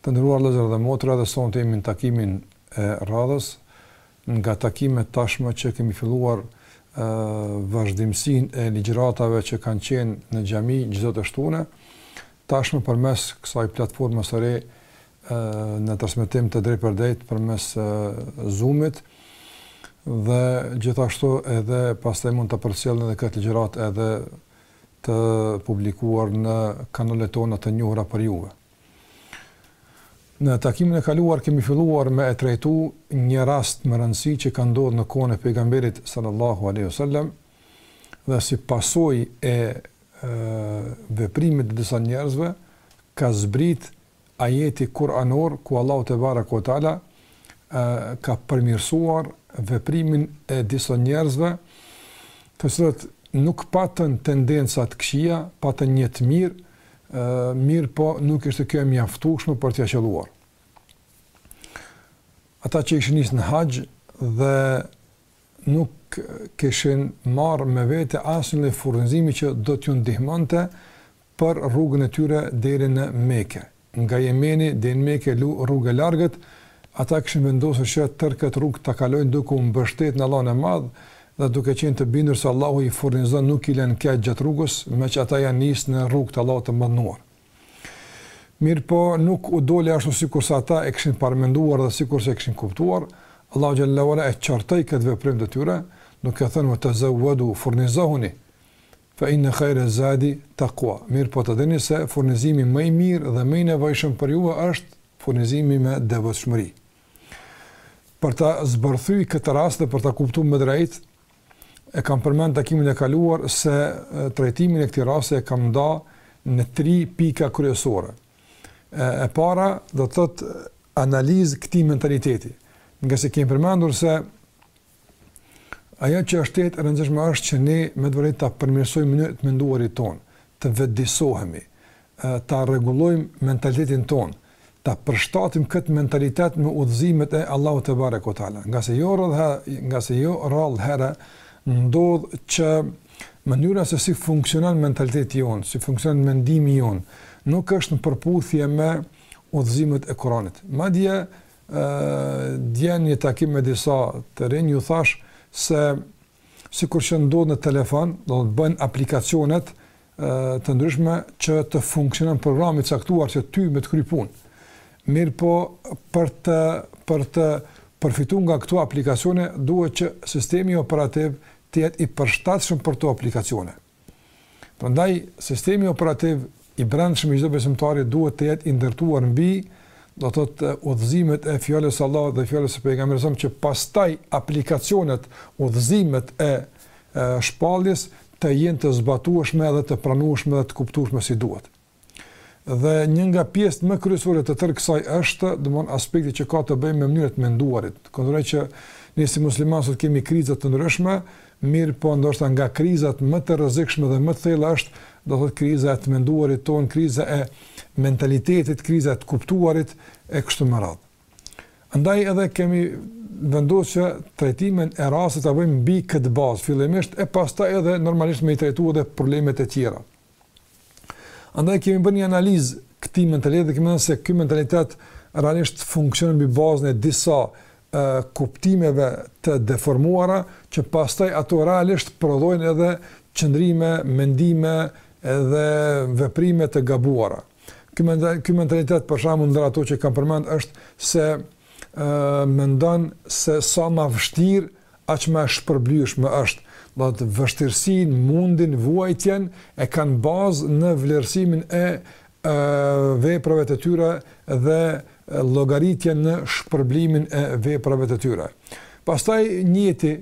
Të nderuar vëllezër dhe motra edhe sonte jemi në takimin e radhës nga takimet tashmë që kemi filluar vazhdimësinë e ligjëratave që kanë qenë në xhami çdo të shtune, tashmë përmes kësaj platforme së re në transmetim të drejtpërdrejtë përmes Zoom-it dhe gjithashtu edhe pastaj mund ta përcjellni këtë ligjëratë edhe të publikuar në kanalet tona të njohura për juve. Në takimin e kaluar kemi filluar me e trajtu një rast me rëndësi që ka ndodhë në kohën e pejgamberit sallallahu aleyhi sallam dhe si pasoj e, e veprimit të disa njerëzve ka zbrit ajeti kuranor ku Allahu tebareke ve teala ka përmirësuar veprimin e disa njerëzve të cilët nuk patën tendenca të këqija, patën nijet të mirë, mirëpo nuk ishte kjo e mjaftueshme për t'ia qëlluar. Ata që ishin nisë në haxh dhe nuk kishin marrë me vete asnjë lloj furnizimi që do t'ju ndihmonte për rrugën e tyre deri në Mekë. Nga Jemeni deri në Mekë rrugë e largët, ata kishin vendosur që tërë këtë rrugë ta kalojnë duke u mbështetur në Allahun e Madh dhe duke qenë të bindur se Allahu i furnizon nuk i lënë keq gjatë rrugës, meqë ata janë nisë në rrugë të Allahut të Madhëruar. Mirëpo nuk u doli ashtu sikurse ata e kishin paramenduar dhe sikurse e kishin kuptuar, Allahu xhelle ue ala e qortoi këtë veprim të tyre, duke thënë, "Wa tazawwadu", furnizohuni, "fa inna khayra az-zadi taqwa", mirëpo të dini se furnizimi më i mirë dhe më i nevojshëm për ju është furnizimi me devotshmëri. Për ta zbërthy këtë rast dhe për ta kuptuar më drejt, e kam përmend takimin e kaluar se trajtimin e këtij rasti e kam nda në tri pika kryesore. E, e para do të thotë analizë këtij mentaliteti, ngase kemi përmendur se Ajo që është e rëndësishme është që ne me vërtet ta përmirësojmë mënyrën e të menduarit tonë, të vetëdijsohemi, ta rregullojmë mentalitetin tonë, ta përshtatim këtë mentalitet me udhëzimet e Allahut tebareke ve teala, ngase jo rrallë, ngase jo rrallë herë ndodh që mënyra se si funksionon mentaliteti jonë, si funksionon mendimi jonë, nuk është në përputhje me udhëzimet e Kuranit. Madje dje në një takim me disa të rinj ju thashë se sikur që ndodh në telefon, do të bëjnë aplikacione të ndryshme që të funksionon programi i caktuar që ty me të kry punë. Mirëpo për të për të përfitu nga këto aplikacione duhet që sistemi operativ të jetë i përshtatshëm për ato aplikacione. Prandaj, sistemi operativ i brendshëm i çdo besimtari duhet të jetë i ndërtuar mbi, do të thotë, udhëzimet e Fjalës së Allahut dhe Fjalës së Pejgamberit a.s. që pastaj aplikacionet, udhëzimet e shpalljes të jenë të zbatueshme dhe të pranueshme dhe të kuptueshme si duhet. Dhe një nga pjesët më kryesore të tërë kësaj është, domthon aspekti që ka të bëjë me mënyrën e të menduarit. Konsideroj që ne si muslimanë sot kemi kriza të ndryshme, mirëpo ndoshta nga krizat më të rrezikshme dhe më të thella është, do thotë kriza e të menduarit tonë, kriza e mentalitetit, kriza e të kuptuarit e kështu me radhë. Andaj edhe kemi vendosur që trajtimin e rastit ta bëjmë mbi këtë bazë fillimisht e pastaj edhe normalisht me i trajtuar edhe problemet e tjera. Andaj kemi bërë një analizë këtij mentaliteti dhe kemi thënë se ky mentalitet realisht funksionon mbi bazën e disa e, kuptimeve të deformuara, që pastaj ato realisht prodhojnë edhe qëndrime, mendime edhe veprime të gabuara. Ky, ky mentalitet, për shambull, ndër ato që kam përmend është se mendon se sa ma vështirë aq ma e shpërblyeshme është. Do të thotë vështirësinë, mundin, vuajtjen e kanë bazë në vlerësimin e veprave të tyre dhe llogaritjen në shpërblimin e veprave të tyre. Pastaj nijeti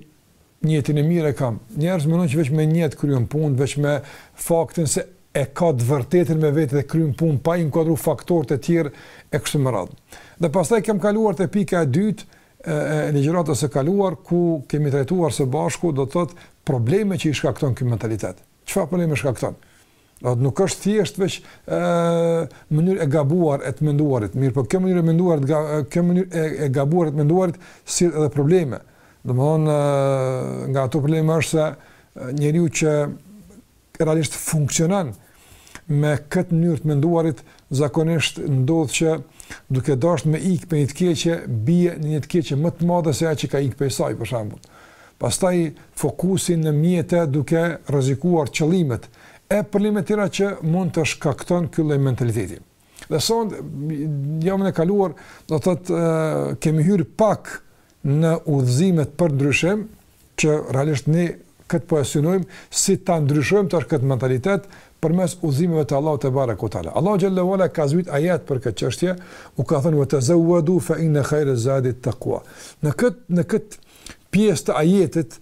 nijetin e mirë e kam. Njerëz mendojnë që veç me nijet kryen punë, veç me faktin se e ka të vërtetën me vete dhe kryen punë pa inkuadru faktorë të tjerë e kështu me radhë. Dhe pastaj kem kaluar te pika e dytë e ligjëratës së kaluar ku kemi trajtuar së bashku do të thotë probleme që i shkakton ky mentalitet. Çfarë probleme shkakton? Do të nuk është thjesht veç ë mënyrë e gabuar e të menduarit, mirëpo kjo mënyrë e menduar të kjo mënyrë e, e gabuar e të menduarit sjell edhe probleme. Domthon nga ato probleme është se njeriu që realisht funksionon me këtë mënyrë të menduarit Zakonisht ndodh që duke dashtë me ikë prej një të keqe, bie në një të keqe më të madhe se ajo që ka ikë prej saj, për shembull. Pastaj fokusi në mjete duke rrezikuar qëllimet e probleme të tjera që mund të shkakton ky lloj mentaliteti. Dhe sot, javën e kaluar, do të thotë kemi hyrë pak në udhëzimet për ndryshim, që realisht ne këtë po e synojmë, si ta ndryshojmë tash këtë mentalitet, përmes udhëzimeve të Allahut te bareku te ala. Allahu xhel-le ve ala ka zbrit ajet për këtë çështje, u ka thënë: "Wa tazawwadu fa inna khayra zadi taqwa." Në këtë në këtë pjesë të ajetit,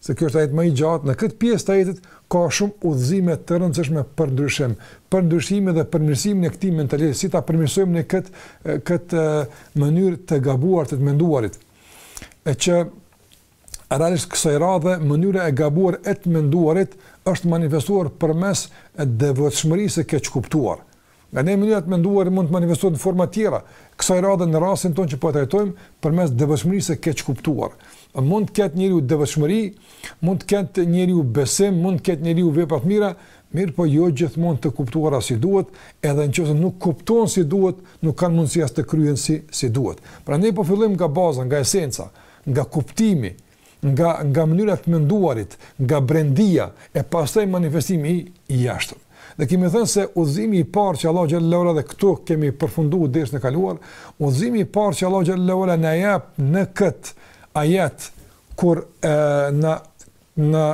se ky është ajet më i gjatë, në këtë pjesë të ajetit ka shumë udhëzime të rëndësishme për ndryshim, për ndryshimin dhe përmirësimin e këtij mentaliteti, si ta përmirësojmë në këtë këtë mënyrë të gabuar të të menduarit. E që realisht kësaj radhe mënyra e gabuar e të menduarit është manifestuar përmes devotshmërisë së keqkuptuar. Nganjëherë mënyra e të menduarit mund të manifestohet në forma të tjera, kësaj radhe në rastin tonë që po e trajtojmë përmes devotshmërisë së keqkuptuar. Mund të ketë njeriu devotshmëri, mund të ketë njeriu besim, mund të ketë njeriu vepra të mira, mirëpo jo gjithmonë të kuptuara si duhet, edhe nëse nuk kuptohen si duhet, nuk kanë mundësi as të kryhen si si duhet. Prandaj po fillojmë nga baza, nga esenca, nga kuptimi, nga nga mënyra e të menduarit, nga brendia e pastaj manifestimi i i jashtëm. Dhe kemi thënë se udhëzimi i parë që Allahu xhelle ue ala dhe këtu kemi përfunduar dersin e kaluar, udhëzimi i parë që Allahu xhelle ue ala na jep në kët ajet kur e, na na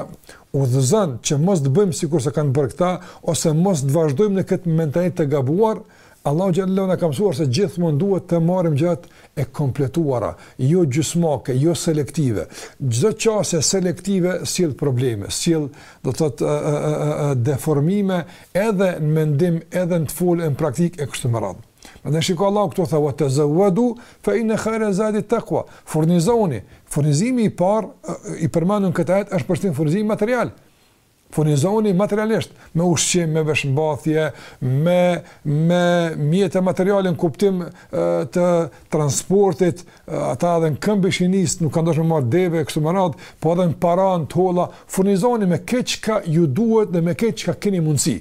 udhëzon që mos të bëjmë sikurse kanë bërë këta ose mos të vazhdojmë në këtë mentalitet të gabuar, Allahu xhallahu na ka mësuar se gjithmonë duhet të marrim gjërat e kompletuara, jo gjysmake, jo selektive. Çdo qasje selektive sjell probleme, sjell, do të thotë, ë, ë, ë, ë, ë, deformime edhe në mendim, edhe në të folë, në praktikë e kështu me radhë. Prandaj shiko Allahu këtu thotë: "Wa tazawwadu fa inna khayra zadi taqwa." Furnizoni, furnizimi i parë i përmendur në këtë ajet është përsëri furnizim material. furnizohuni materialisht, me ushqim, me veshmbathje, me, me mjete materiale në kuptim të transportit, ata edhe në këmbë ishin nisë nuk kanë dashtë me marrë deve, kështu me radhë, po edhe në para, në të holla, furnizohuni me krejt çka ju duhet dhe me krejt çka keni mundësi.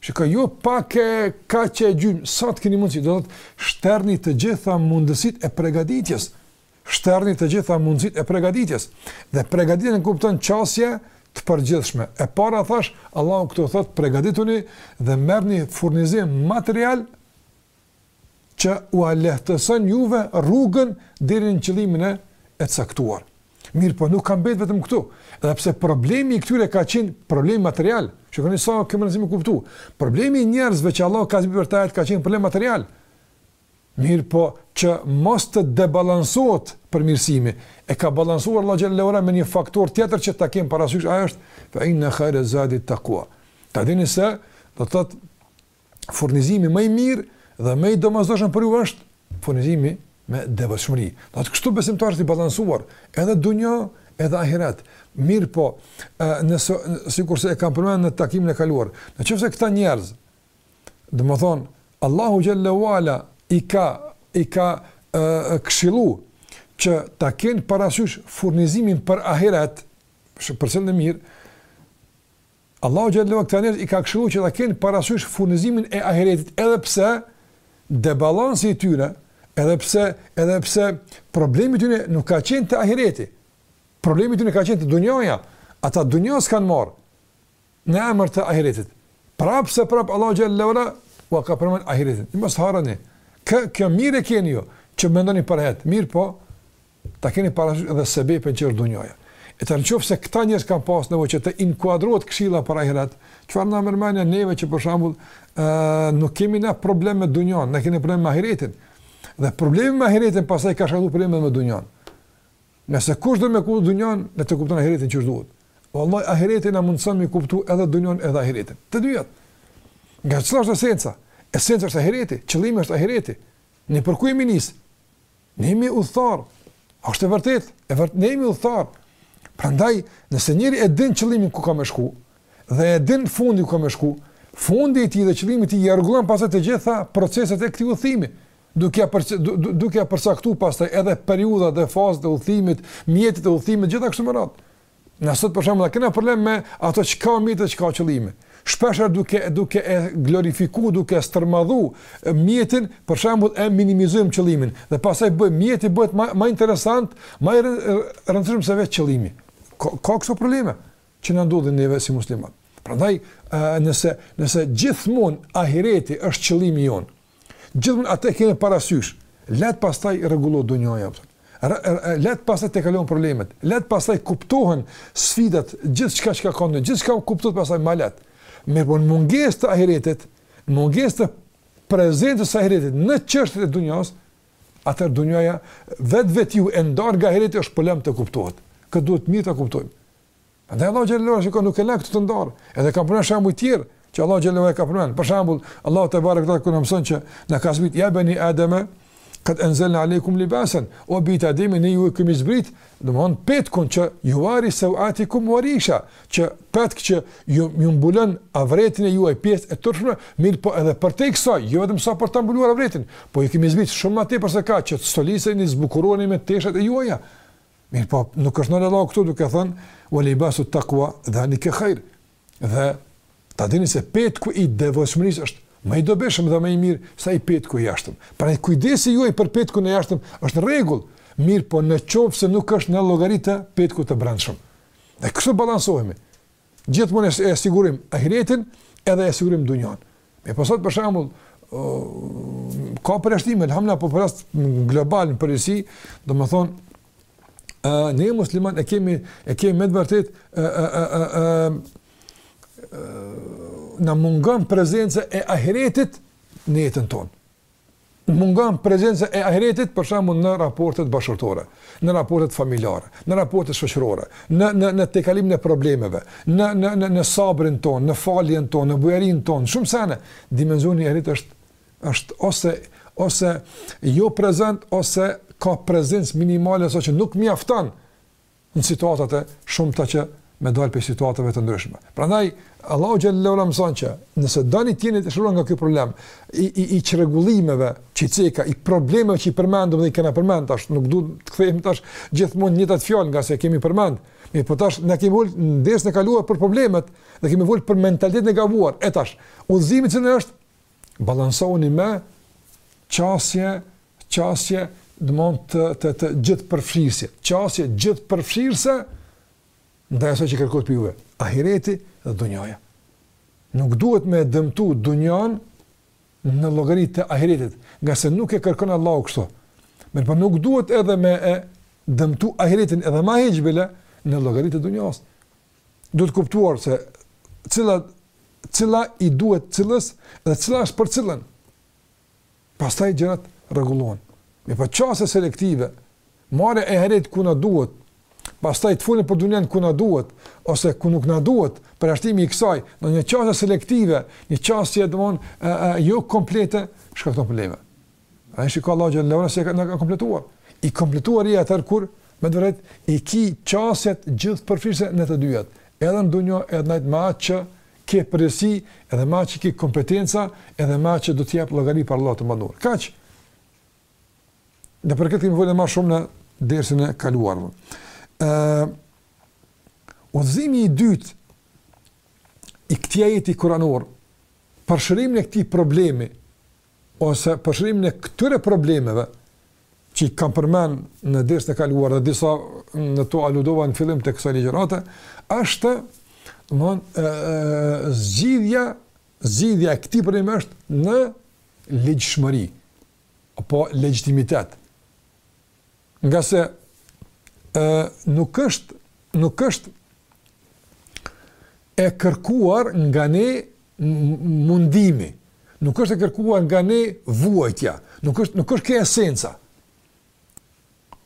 Shiko, jo pak e kaq e gjymë, sa të keni mundësi, do të thotë shterni të gjitha mundësit e pregaditjes, shterni të gjitha mundësit e pregaditjes, dhe pregaditjen në kuptim qasje të përgjithshme. E para thash, Allahu këtu thot, pregadituni dhe merrni furnizim material që ua lehtëson juve rrugën deri në qëllimin e e caktuar. Mirëpo nuk ka mbet vetëm këtu, edhe pse problemi i këtyre ka qenë problem material, që këni sa këmë nëzimi kuptu, problemi i njerëzve që Allahu ka zbrit këtë ajet ka qenë problem material, mirëpo që mos të debalansohet përmirësimi, e ka balansuar Allahu xhelle ue ala me një faktor tjetër që ta kemë parasysh, ajo është, fa inna khayra zadi taqwa. Ta dini se, do të thotë, furnizimi më i mirë dhe më i domosdoshëm për ju është furnizimi me devotshmëri. Domethënë kështu besimtar i balansuar, edhe dunja, edhe ahiret. Mirëpo, nëse sikurse e kam përmend në takimin e kaluar, në qoftë se këta njerëz, domethënë, Allahu xhallahu ala i ka i ka këshillu që ta kenë parasysh furnizimin për ahiret, për cilën, mirë, Allahu xhallahu ala këta njerëz i ka këshillu që ta kenë parasysh furnizimin e ahiretit, edhe pse debalansi i tyre, edhe pse edhe pse problemi i tyre nuk ka qenë te ahireti. Problemi i tyre ka qenë te dunjaja. Ata dunjasë s'kanë marrë në emër të ahiretit. Prapë se prapë Allahu xhallahu ala ua ka përmend ahiretin. Mos harroni. Kjo, kjo mirë e keni ju që mendoni për ahiret. Mirëpo, Ta keni parasysh edhe sebepen që është dunjaja. E tani në qoftë se këta njerëz kanë pas nevojë që të inkuadrohet këshilla për ahiret, çfarë na merr mendja neve që për shembull ë nuk kemi na problem me dunjan, na kemi problem me ahiretin. Dhe problemi me ahiretin pastaj ka shkaktu probleme me dunjan. Nëse kush do me kuptu dunjan, le ta kupton ahiretin qysh duhet. Wallahi ahireti na mundson me kuptu edhe dunjan edhe ahiretin. Të dyja. Nga cila është esenca? Esenca është ahireti, qëllimi është ahireti. Ne për ku jemi nis? Ne jemi udhëtarë. A është e vërtetë? E vërtetë, ne jemi udhëtarë. Prandaj, nëse njeriu e din qëllimin ku ka me shku, dhe e din fundin ku ka me shku, fundi i tij dhe qëllimi i tij ia rregullon pastaj të gjitha proceset e këtij udhëtimi, duke ia, për, du, du, duke ia përcaktu pastaj edhe periudhat dhe fazat e udhëtimit, mjetet e udhëtimit, gjitha kështu me radhë. Na sot për shembull kemi problem me ato çka mjete, çka qëllime. Shpeshherë duke duke e glorifiku, duke e stërmadhu mjetin, për shembull e minimizojmë qëllimin dhe pastaj bëjmë mjeti bëhet ma interesant, ma i rëndësishëm se vetë qëllimi. Ka ka këso probleme që na ndodhin neve si muslimanë. Prandaj, nëse nëse gjithmonë ahireti është qëllimi jonë, Gjithmonë atë e kemi parasysh. Lehtë pastaj rregullohet dunjaja. Lehtë pastaj të kalojnë problemet. Lehtë pastaj kuptohen sfidat, gjithçka që ka këtu, gjithçka kuptohet pastaj më lehtë. Mirëpo në mungesë të ahiretit, në mungesë të prezencës së ahiretit në çështjet e dunjasë, atëherë dunjaja vetë vetë ju e ndarë nga ahireti është problem të kuptohet. Këtë duhet mirë ta kuptojmë. Andaj Allahu xhallahu ala shikon nuk e lë këtë të ndarë. Edhe ka plot shembuj të tjerë që Allahu xhallahu ala ka punuar. Për shembull, Allahu tebareke ve teala na mëson që në kasmit ja bani adama kad anzalna aleikum libasan o bijt e Ademit ne ju kemi zbrit domethënë petkun që juvari sawatikum warisha që petk që ju ju mbulon avretin e juaj pjesët e turpshme mirëpo edhe përtej kësaj jo vetëm sa për ta mbuluar avretin po ju kemi zbrit shumë më tepër se kaq që stoliseni zbukuroni me teshat e juaja Mirëpo, nuk është dhe Allahu këtu duke thënë, ue libasu tekua dhalike hajr. Dhe ta dini se petku i devotshmërisë është më i dobishëm dhe më i mirë sesa petku i jashtëm. Pra kujdesi juaj për petkun e jashtëm është në rregull, mirëpo në qoftë se nuk është në llogari të petkut të brendshëm. Dhe kështu balansohemi, Gjithmonë e sigurim ahiretin edhe e sigurim dunjan. Me pas sot po për shembull ka përjashtime, alhamdulillah po flas global në përgjithësi, domethënë ne muslimanët e kemi e kemi me të vërtetë ë ë ë ë ë na mungon prezenca e ahiretit në jetën tonë. mungon prezenca e ahiretit për shembull në raportet bashkëshortore, në raportet familjare, në raportet shoqërore, në në në tejkalimin e problemeve, në në në në sabrin tonë, në faljen tonë, në bujarinë tonë, shumë sene, dimensioni i ahiretit është është ose ose jo prezent ose ka prezencë minimale saqë nuk mjafton në situatat e shumta që me dal prej situatave të ndryshme. Prandaj Allahu xhel-le ue ala mëson që nëse doni të jeni të shëruar nga ky problem i i, i çrregullimeve që i ceka i problemeve që i përmendëm dhe i kemi përmend tash, nuk duhet të kthehemi tash gjithmonë njëjtat fjalë ngase i kemi përmend. Mirëpo tash na kemi fol në dersin e kaluar për problemet dhe kemi fol për mentalitetin e gabuar. E tash, udhëzimi që është Balansohuni me qasje, qasje domethënë të, të, të gjithëpërfshirëse, qasje gjithëpërfshirëse, ndaj asaj që kërkohet prej juve, ahireti dhe dunjaja. Nuk duhet me dëmtu dunjan në llogari të ahiretit, ngase nuk e kërkon Allahu kështu. Mirëpo nuk duhet edhe me e dëmtu ahiretin edhe ma keq bile në llogari të dunjasë. duhet kuptuar se cila cila i duhet cilës dhe cila është për cilën. Pastaj gjërat rregullohen. Mirëpo qasje selektive, marrja e ahiretit ku na duhet, pastaj të folim për dunjan ku na duhet ose ku nuk na duhet, përjashtimi i kësaj në një qasje selektive, një qasje domethënë jo komplete, shkakton probleme. Ai shikoi Allahu xhel-le ue ala se na ka kompletuar. I kompletuar je atëherë kur me të vërtetë i ki qasjet gjithëpërfshirëse në të dyjat. Edhe në dunja edhe në atë që ke përgjegjësi, edhe në atë që ke kompetenca, edhe në atë që do të japësh llogari para Allahut të Madhëruar. Kaq. Ne për këtë kemi fol e ma shumë në dersin e kaluar. Ëh, udhëzimi i dytë i këtij ajeti kuranor për shërimin e këtij problemi ose për shërimin e këtyre problemeve që i kam përmend në dersin e kaluar dhe disa nga to aludova në fillim të kësaj ligjërate, është domethënë, e, e, zgjidhja, zgjidhja e këtij problemi është në ligjshmëri, apo legjitimitet. Ngase ë nuk është nuk është e kërkuar nga ne mundimi, nuk është e kërkuar nga ne vuajtja, nuk është nuk është kjo esenca.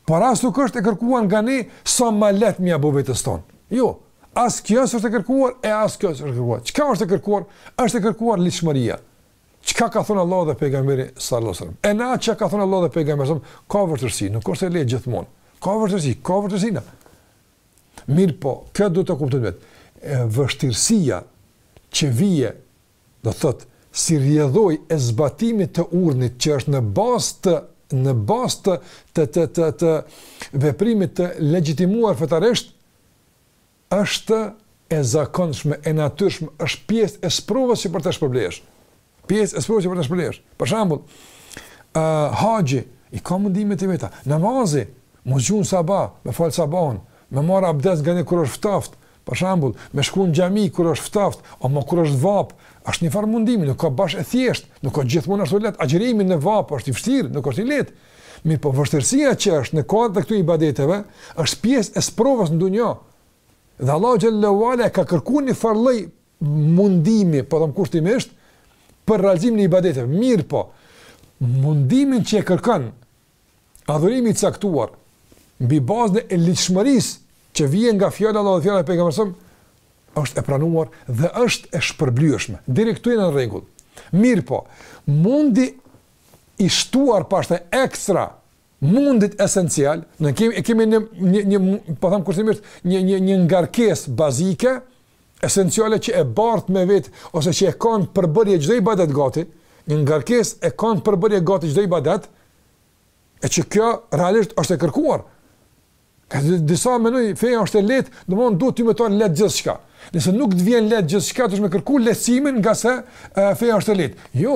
Por as nuk është e kërkuar nga ne sa më lehtë m'ia bo vetes ton. Jo, as kjo është e kërkuar e as kjo është e kërkuar. Çka është e kërkuar? Është e kërkuar ligjshmëria. Çka ka thënë Allahu dhe pejgamberi sallallahu alajhi wasallam? E në çka ka thënë Allahu dhe pejgamberi sallallahu alajhi wasallam, ka vështirësi, nuk është e lehtë gjithmonë. Ka vështirësi, ka vështirësi. Mirëpo, kjo duhet të kuptohet vetë. Vështirësia që vije, do të thotë, si rrjedhojë e zbatimit të urdhnit që është në bazë të në bazë të të të të, të veprimit të legjitimuar fetarisht Është e zakonshme, e natyrshme, është pjesë e sprovës që për të shpërblehesh. Pjesë e sprovës që për të shpërblehesh. Për shembull, ë haxhi i ka mundimet e veta. Namazi, m'u zgju n'sabah, me fal sabahun, me marr abdes nga ne kur është ftoft, për shembull, me shku në xhami kur është ftoft, apo kur është vapë, është një farë mundimi, nuk a bash e thjesht, nuk a gjithmonë ashtu lehtë. Agjërimi në vapë është i vështirë, nuk është i lehtë. Mirëpo vështirësia që është në kohën e këtyre ibadeteve, është pjesë e sprovës në dunja. Dhe Allahu xhalla wa ala ka kërkuar një farë lloj mundimi, po them kushtimisht, për realizimin e ibadeteve. Mirëpo mundimin që e kërkon adhurimi i caktuar mbi bazën e ligjshmërisë që vjen nga fjala e Allahut dhe fjala e pejgamberit është e pranuar dhe është e shpërblyeshme. Deri këtu janë në rregull. Mirëpo, mundi i shtuar pastaj ekstra mundit esencial, ne kemi kemi një një një po them kushtimisht një një një ngarkesë bazike esenciale që e bart me vete ose që e ka në përbërje çdo ibadet gati, një ngarkesë e ka në përbërje gati çdo ibadet. E që kjo realisht është e kërkuar. Ka disa mendojnë feja është e lehtë, domethënë duhet me të kon lehtë gjithçka. Nëse nuk të vjen lehtë gjithçka, duhesh me kërku lehtësimin ngase feja është e lehtë. Jo.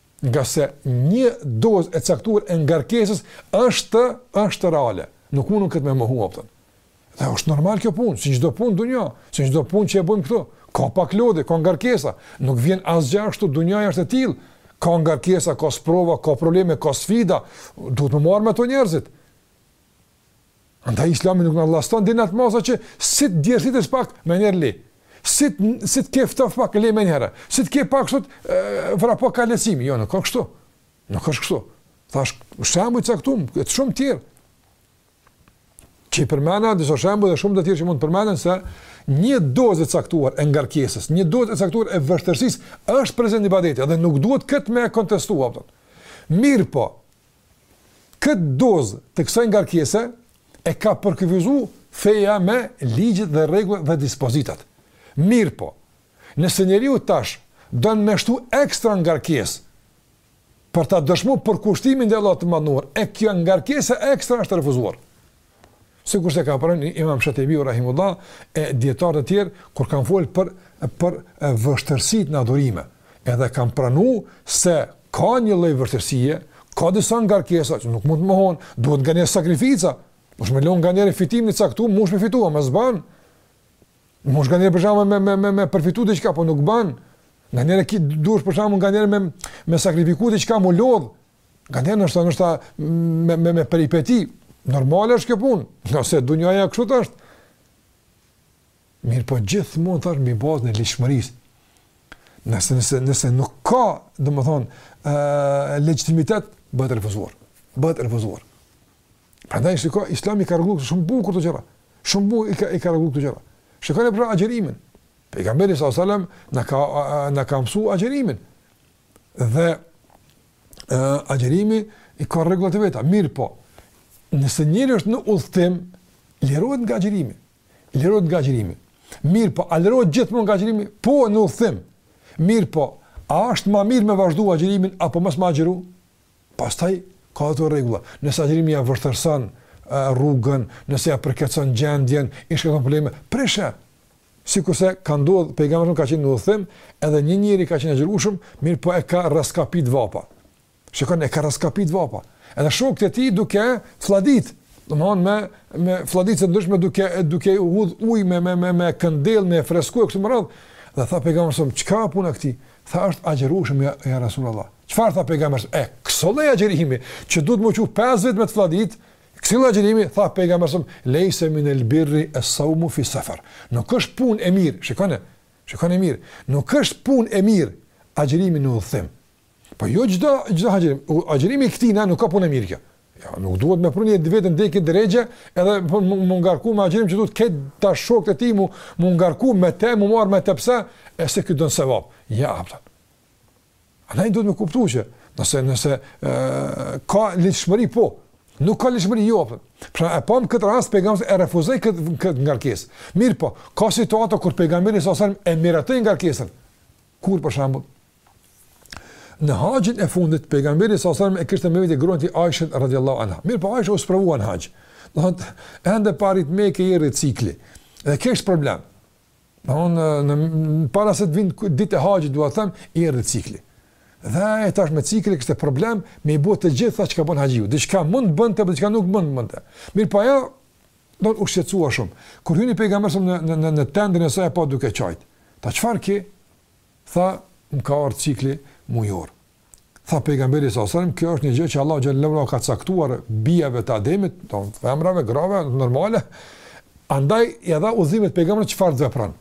Ngase një dozë e caktuar e ngarkesës është është reale. Nuk mundun këtë me mohu, kupton. Dhe është normal kjo punë, si në çdo punë në dunja, si në çdo punë që e bëjmë këtu. Ka pak lodhje, ka ngarkesa, nuk vjen asgjë ashtu, dunja është e tillë. Ka ngarkesa, ka sprova, ka probleme, ka sfida, duhet me u marrë me to njerëzit. Andaj islami nuk na llaston deri në atë masë që si të djersitesh pak, menjëherë li. Si të, si të ke ftoft pak, li menjëherë. Si të kesh pak zor, vrapo ka lehtësimi. Jo, nuk a kështu. Nuk është kështu. Thashë shembuj të caktum, edhe shumë tjerë. Që i përmena, disa shembuj dhe shumë të tjerë që mund të përmenden, se një dozë e caktuar e ngarkesës, një dozë e caktuar e vështirësisë, është prezent në ibadete, dhe nuk duhet këtë me kontestua. Mirëpo, Këtë dozë të kësoj ngarkese e ka përkufizu feja me ligjet dhe rregullat dhe dispozitat. Mirëpo, nëse njeriu tash don me shtu ekstra ngarkesë për ta dëshmu përkushtimin ndaj Allahut të madhnuar, e kjo ngarkesa ekstra është refuzuar. Sikurse ka përmend Imam Shatibiu rahimehullah e dietar të tjerë kur kanë fol për për vështirësitë në adhurime, edhe kanë pranu se ka një lloj vështirësie, ka disa ngarkesa që nuk mund të mohohen, duhet nganjëherë sakrifica. Me lënë ndonjë fitim të caktuar, mos me fitu, ama s'ban. Mos nga një përgjam me me me me përfitu diçka, po nuk ban. Nganjëherë që duhet për shkakun nganjëherë me me sakrifiku diçka me u lodh, Nganjëherë është ashtu me, me, me peripeti, normal është kjo punë, nëse dunjaja kështu është. Mirëpo gjithmonë është mbi bazën e ligjshmërisë. Nëse, nëse, nëse nuk ka, domethënë, uh, legjitimitet, bëhet e refuzuar. Bëhet e refuzuar. Prandaj shiko, islami i ka rregullu shumë bukur këto gjëra. Shumë bukur i ka, i ka rregullu këto gjëra. Shikoni për agjerimin. Pejgamberi s.a.s. na ka, na ka mësu agjerimin. Dhe ë agjërimi i ka rregullat e veta, mirëpo. Nëse njeri është në udhtim, lirohet nga agjërimi. Lirohet nga agjërimi. Mirëpo, a lirohet gjithmonë nga agjërimi? Po, në udhtim. Mirëpo, a është ma mirë me vazhdu agjërimin apo mos me agjëru? Pastaj ka ato rregulla. Nëse agjërimi ia vështirëson rrugën, nëse ia përkeqëson gjendjen, i shkakton probleme, prishe. Sikurse ka ndodh pejgamberi ka qenë në udhëtim, edhe një njeri ka qenë i agjërueshëm, mirëpo e ka rraskapit vapa. Shikoni e ka rraskapit vapa. Edhe shokët e tij duke e flladit, domthon me me flladitëse të ndryshme duke duke i hudh ujë me me me me e këndell me e fresku e kështu me radhë. Dhe tha pejgamberi sa çka ka puna këtij? Tha është agjërueshëm ja, ja Rasulullah. Çfarë tha pejgamberi sa? E kësi lloj agjërimi që duhet m'u çu 5 vetë me të flladit, kësi lloj agjërimi tha pejgamberi sa, "Leysa min al-birri as-sawmu fi safar." Nuk është punë e mirë, shikoni. Shikoni mirë, nuk është punë e mirë agjërimi në udhëtim. Po jo çdo çdo agjërim, agjërimi i këtijna nuk kanë punë e mirë kjo. Ja, nuk duhet me pru njeri veten deri n'këtë derexhe, edhe për m'u ngarku me agjerim që duhet këta shokët e tij m'u, m'u ngarku me te, m'u marrë me te pse, e se këtë dënë se vapë. Ja, apëtën. A njeri duhet me kuptu që, nëse, nëse e, ka ligjshmëri, po, nuk ka ligjshmëri, jo, apëtën. Pra e pamë këtë rast, pejgamberi e refuzoi këtë, këtë ngarkesë. Mirëpo, ka situata kur pejgamberi a.s. e miratoi ngarkesën. Kur, për shambull, Në haxhin e fundit pejgamberi sa selam e kishte me vete gruan e Aishën radhiyallahu anha. Mirëpo Aisha u sprovua në haxh. Do të thotë, ende pa arrit në Mekë i erdh cikli. Dhe kish problem. Domethënë, para se të vinë ditë e haxhit, dua të them, i erdh cikli. Dhe e tash me cikli kishte problem me i bo të gjitha çka bën haxhiu. Diçka mund të bënte, por diçka nuk mund të bënte. Mirëpo ajo domethënë u shqetësua shumë. Kur hyni pejgamberi në në në, në tendën e saj e pa duke qajt. Tha çfarë ke? Tha, Më ka ardhur cikli mujor. Tha pejgamberi sallallahu alajhi wasallam, Kjo është një gjë që Allahu xhelle ve ala ka caktuar bijave të Ademit, domethënë femrave, grave, normale. Andaj i dha udhëzimet pejgamberi çfarë të vepron.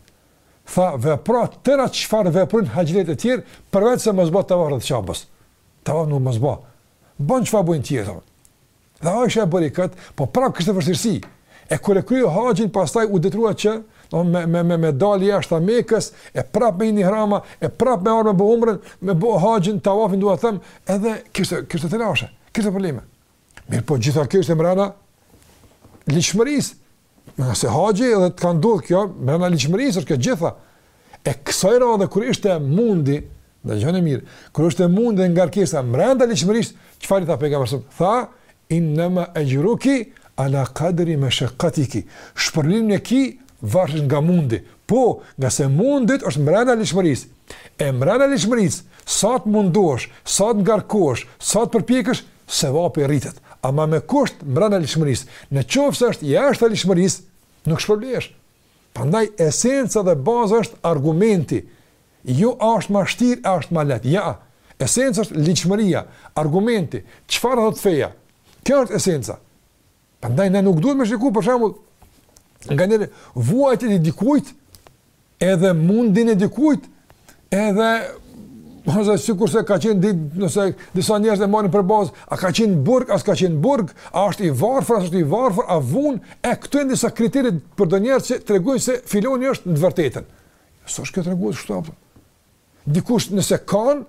Tha, vepro tëra çfarë veprojnë haxhilerët e tjerë, përveç se mos bën tavaf rreth Qabes. Tavafin mos bën. Bën çfarë bëjnë tjerët. Dhe Aisha e bëri kët, po prap kishte vështirësi. E kur e kryu haxhin, pastaj u detyrua që, do me me me me dal jashtë Mekës, e prap me hy në ihram, e prap me ardh me bo umrën, me bo haxhin tavafin dua të them, edhe kishte kishte telashe, kishte probleme. Mirëpo gjitha kjo ishte mbrana ligjshmërisë, Nëse haxhi edhe të ka ndodhur kjo, brenda ligjshmërisë është kjo gjitha. E kësaj radhe kur ishte mundi, dëgjoni mirë, kur ishte mundi dhe ngarkesa brenda ligjshmërisë, çfarë i tha pejgamberi? Tha innama ajruki ala qadri mashaqatiki. Shpërlimin e ki varësisht nga mundi. Po, ngase mundi është brenda ligjshmërisë. E mbrenda ligjshmërisë, sa të mundohesh, sa të ngarkohesh, sa të përpjekesh, sevapi rritet, ama me kusht mbrenda ligjshmërisë. Në qoftë se është jashtë ligjshmërisë, nuk shpërblehesh. Prandaj esenca dhe baza është argumenti. Jo a është më vështirë, a është më lehtë. Ja, esenca është ligjshmëria, argumenti, çfarë thotë feja. Kjo është esenca. Prandaj ne nuk duhet me shiku për shembull nga një vuajtje e dikujt edhe mundin e dikujt edhe Ose sikurse ka qenë dit, nëse disa njerëz e marrin për bazë, a ka qenë burg, a s'ka qenë burg, a është i varfër, a s'është i varfër, a vun, e këto janë disa kritere për do njerëz që tregojnë se filoni është në të vërtetën. S'është kjo tregues kështu apo? Dikush nëse kan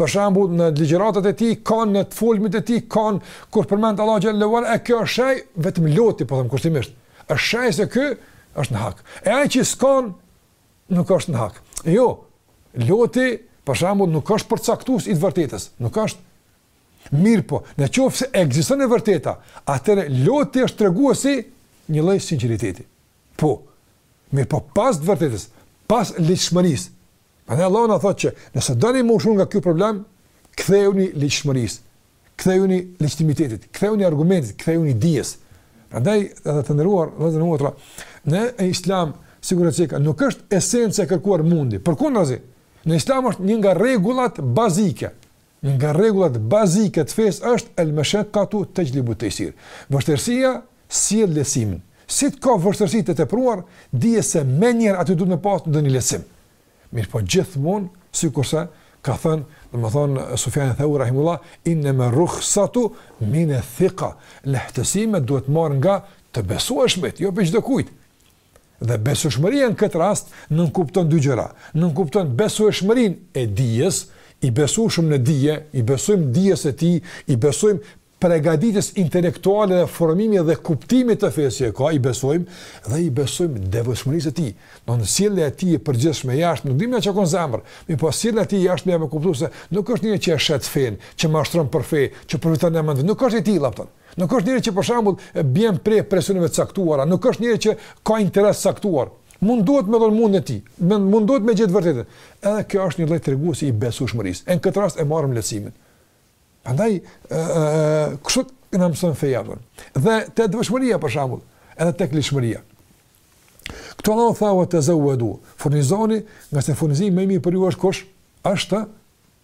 për shembull në ligjëratat e tij kan në të folmit e tij kan kur përmend Allahun xhelle ve ala e kjo është shej vetëm loti po them kushtimisht është shej se ky është në hak e ai që s'kan nuk është në hak jo loti për shembull nuk është përcaktues i të vërtetës nuk është mirëpo në qoftë se ekziston e vërteta atëherë loti është tregues i një lloj sinqeriteti Po, mirë po pas së vërtetës, pas ligjshmërisë. Prandaj Allahu na thotë që nëse doni me u shëru nga ky problem, kthejuni ligjshmërisë, kthejuni legitimitetit, kthejuni argumentit, kthejuni dijes. Prandaj edhe të nderuar vëllezër e motra, në Islam sigurisht që nuk është esenca e kërkuar mundi, përkundrazi. Në Islam është një nga rregullat bazike Një nga rregullat bazike të fesë është el meshekkatu texhlibut tejsir, vështirësia sjell lehtësimin. Si të ketë vështirësi të tepruar, dije se menjëherë aty duhet me pas ndonjë lehtësim. Mirëpo gjithmonë, sikurse ka thënë, domethënë Sufjani Thauri rahimullah, innema ruhsatu min eth-thika, lehtësimet duhet marrë nga të besueshmit, jo prej çdo kujt. Dhe besueshmëria në këtë rast nënkupton dy gjëra. Nënkupton besueshmërinë e dijes, i besueshëm në dije, i besojmë dijes së tij, i besojmë përgatitjes intelektuale dhe formimit dhe kuptimit të fesë që ka, i besojmë dhe i besojmë devotshmërisë së tij. Domethënë sjellja e tij e përgjithshme jashtë, nuk dimë çka ka në zemër, mirëpo sjellja e tij jashtë jep me kuptu se nuk është një që e shet fenë, që mashtron për fe, që përfiton në emër, nuk është i tillë apo. Nuk është njëri që për shembull bjen pre presioneve të caktuara, nuk është njëri që ka interes të caktuar. Mundohet me dhon mundin e tij, mundohet me gjet të vërtetën. Edhe kjo është një lloj treguesi i besueshmërisë. Në këtë rast e marrim lehtësimin. Prandaj ë kështu na mëson feja. Dhe te devotshmëria për shembull, edhe te ligjshmëria. Kur Allahu tha wa tazawwadu, furnizoni, ngase furnizimi më i mirë për ju është kush? Është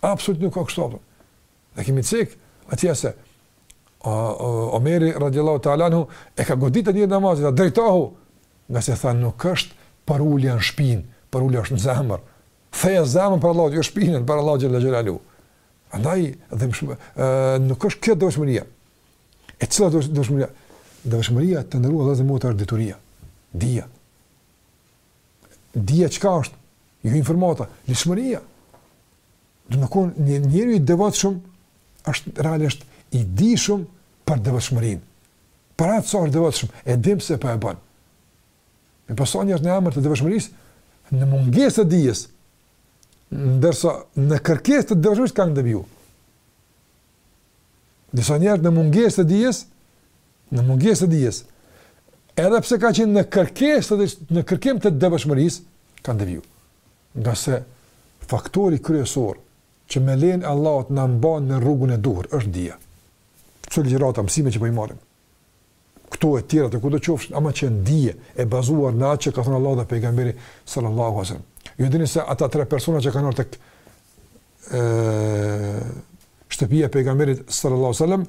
Absolut nuk është kështu. Ne kemi cek atje se Omeri radiallahu ta'ala anhu e ka godit atë gjatë namazit, a drejtohu, ngase tha nuk është përulja në shpinë, përulja është në zemër. Theje zemrën për Allah, jo shpinën, për Allah xhel-le xhelaluhu. Andaj, domethënë, nuk është kjo devotshmëria. E cila devotshmëria? Devotshmëria të nderuar vëllezër e motra dituria, dija. Dija çka është, jo informata, ligjshmëria. Dhe me konë një njeri i devotshëm, është realisht i dijshëm për devotshmërinë. Për atë sa është i devotshëm, e dim se për po e banë. Me pasojë është në emër të devotshmërisë, në mungesë të dijes, ndërsa në kërkesë të devotshmërisë, kanë deviju. Disa njerëz në mungesë të dijes, në mungesë të dijes, edhe pse ka qenë në kërkesë të në kërkim të devotshmërisë, kanë deviju. Ngase faktori kryesor që me lejen e Allahut na mban në rrugën e duhur, është dija. Që ligjërata, mësime që po i marrim. Këto e tjerat e kudo qofshin, ama që janë dije e bazuar në atë që ka thënë Allahu dhe pejgamberi sallallahu alaihi wasallam. Ju dini se ata tre persona që kanë ardhur tek ë shtëpia e pejgamberit sallallahu alaihi wasallam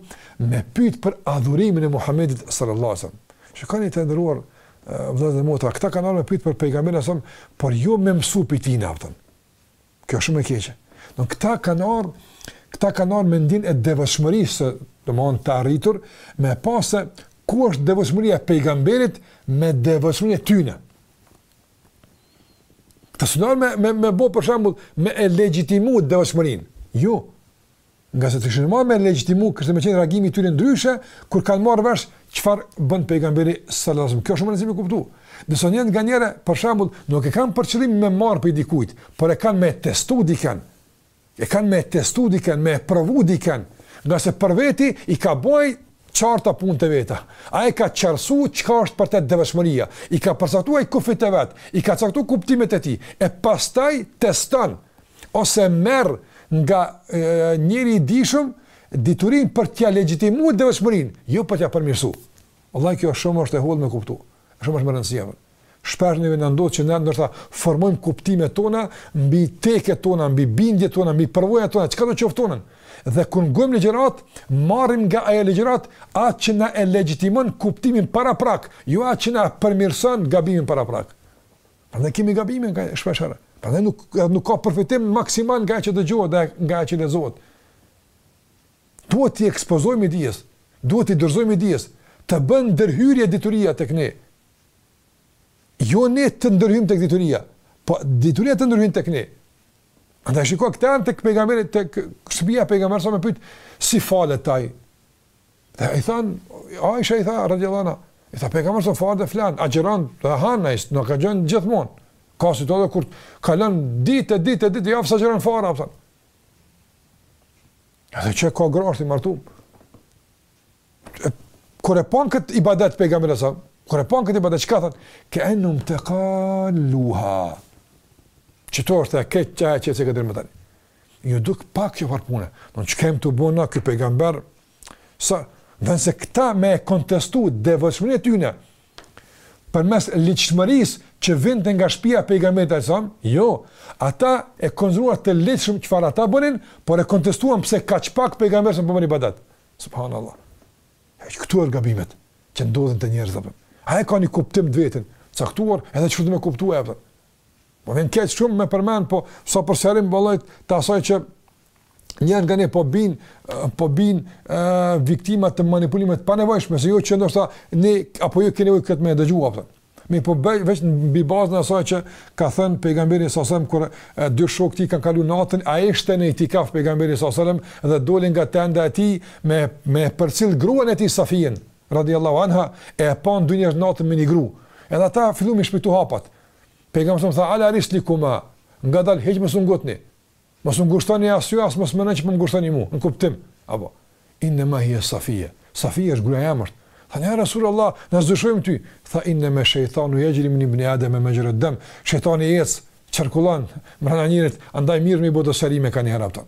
me pyet për adhurimin e Muhamedit sallallahu alaihi wasallam. Shikoni të ndëruar vëllezër dhe motra, këta kanë ardhur me pyet për pejgamberin sallallahu alaihi wasallam, por jo me mësu prej tij aftën. Kjo është shumë e keqe. Don këta kanë ardhur, këta kanë ardhur me ndjenjën e devotshmërisë së, domthon të arritur me pa se ku është devotshmëria e pejgamberit me devotshmërinë e tyne. Këta s'kanë ardhur me, me, me bo për shembull me e legjitimu devotshmërinë. Jo. Ngase të kishin ardhur me legjitimu, kishte me qenë reagimi i tyre ndryshe, kur kanë marrë vesh çfarë bën pejgamberi sallallahu alajhi wasallam. Kjo është shumë e rëndësishme me kuptu. Disa njerëz nganjëherë, për shembull, nuk e kanë për qëllim me marr prej dikujt, por e kanë me testu dikën. E kanë me testu dikën, me provu dikën, ngase për veti i ka bo qarta punët e veta. Ai e ka qartësu çka është për te devotshmëria, i ka përcaktu ai kufijtë e vet, i ka caktu kuptimet e tij, e pastaj teston ose merr nga njeriu i dijshëm diturin për t'ia legjitimu devotshmërinë, jo për t'ia përmirësu. Vallahi kjo është shumë është e hollë me kuptu. Është shumë me rëndësi. Shpesh neve na ndodh që ne ndoshta formojmë kuptimet tona mbi teket tona, mbi bindjet tona, mbi përvojat tona, çkado qoftë. Dhe kur ngojmë ligjëratë, marrim nga ajo ligjëratë atë që na e legjitimon kuptimin paraprak, jo atë që na përmirëson gabimin paraprak. Prandaj kemi gabime ne shpeshherë. Prandaj nuk nuk ka përfitim maksimal nga ajo që dëgjohet, nga ajo që lexohet. Duhet t'i ekspozohemi dijes, duhet t'i dorëzohemi dijes, të bën ndërhyrje dituria tek ne. Jo ne të ndërhyjmë tek dituria, po dituria të ndërhyjë tek ne. Andaj shiko këta janë tek pejgamberi tek shtëpia e pejgamberit sa me pyet si falet ai. Dhe i than, Aisha i tha radhiyallahu anha, i tha pejgamberi sa falet dhe flen, agjëron dhe han, ai nuk agjëron gjithmonë. Ka raste edhe kur kalon ditë, ditë, ditë, javë s'agjëron fare, po thon. Edhe që ka gra është i martum. Kur e panë këtë ibadet të pejgamberit samë, kur e panë këtë ibadet, çka thanë? Ke ennehum tekalluha. Që to është e ketë që e që e që e këtë rëmë tani. Iu duk pak, çfarë pune. Ne çka jemi tu bo na, ky pejgamber, Sa, në vend se këta me e kontestu devotshmërinë e tyne, përmes ligjshmërisë që vinte nga shpia e pejgamberit alejhi selam, jo, ata e konsideruan të ligjshme çfarë ata bënin, por e kontestuan pse kaq pak pejgamberi së më po bën ibadet. Subhanallah. E qe këto janë gabimet, që ndodhin te njerëzit, dhe përën. Ai e ka një kuptim të vetin, të caktuar, edhe që fëtë me kuptu e, dhe Më vjen keq shumë me përmend, po sa për sqarim vëllait të asaj që njerëz nga ne po bin, po bin uh, viktima të manipulimeve të panevojshme, se jo që ndoshta ne, apo ju keni nevojë këtë me dëgjua, apo. Mirëpo e bëj veç mbi bazën e asaj që ka thënë pejgamberi s.a.s. kur dy shokë të tij kanë kalu natën, ai ishte në itikaf pejgamberi s.a.s. dhe doli nga tenda e tij me, me përcil gruan e ti Safien, radiallahu anha, e panë dy njerëz natën me një gru. Edhe ata filluan me shpejtu hapat, Pejgamberi s.a.s. tha ala rislikuma, ngadal hiç mos u ngutni. Mos u ngushtoni as ju as mos mendoni që po më ngushtoni mua, në kuptim. Apo inna ma hiya Safia. Safia është gruaja ime. Thanë ja Rasulullah, na s'dyshojmë ty. Tha inna ma shejtanu yajri min ibn Adam majra dam. Shejtani ec, qarkullon brenda njerit, andaj mirë me bo do sqarime kanjëherë apo.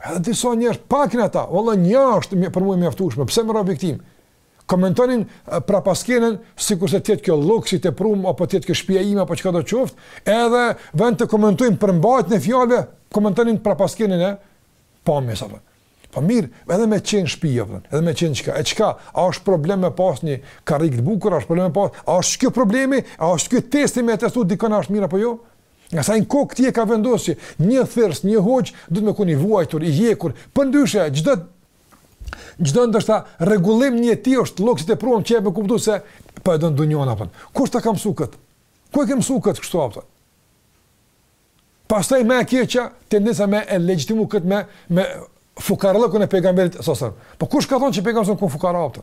Edhe disa njerëz të paktë janë ata, valla një është më për mua mjaftueshme, pse me ra viktimë. Komentonin prapaskenën sikurse të jetë kjo luks i teprum apo të jetë kjo shtëpia ime apo çka do të qoftë, edhe vend të komentojnë për mbajtjen e fjalëve, komentonin prapaskenën e pamjes apo. Po mirë, edhe me qenë shtëpi apo, edhe me qenë çka, e çka, a është problem me pas një karrik të bukur, a është problem me pas, a është kjo problemi, a është ky testi me testu dikon është mirë apo jo? Ngase në kokë të tij e ka vendosë që një thirrës, një hoxhë, duhet me kon i vuajtur, i hjekur, përndryshe, gjithë çdo ndoshta rregullim i tij është luks i teprum që jep me kuptu se po e don dunjon apo. Kush ta ka mësuar kët? Ku e ke mësuar kët kështu apo? Pastaj më e keqja tendenca me e legjitimu kët me me fukarallëkun e pejgamberit s.a.s. Po kush ka thonë që pejgamberi u kon fukara apo?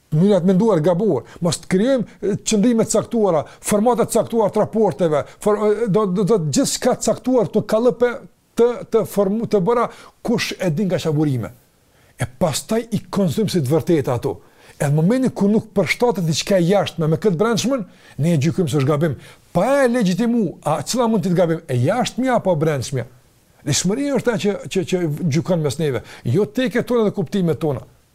Mënyra të menduar e gabuar, mos të krijojmë qëndrime të caktuara, formate të caktuara të raporteve, for, do do do gjithçka të caktuar të kallëpe të të formu të bëra kush e din nga ça burime. E pastaj i konsumojmë si të vërtetë ato. Edhe momentin kur nuk përshtatet diçka e jashtme me këtë brendshmën, ne e gjykojmë se është gabim. Pa e legjitimu, a cila mund të jetë gabim? E jashtmja apo brendshmja? Ligjshmëria është ta që, që, që gjykon mes neve, jo teket tona dhe kuptimet tona.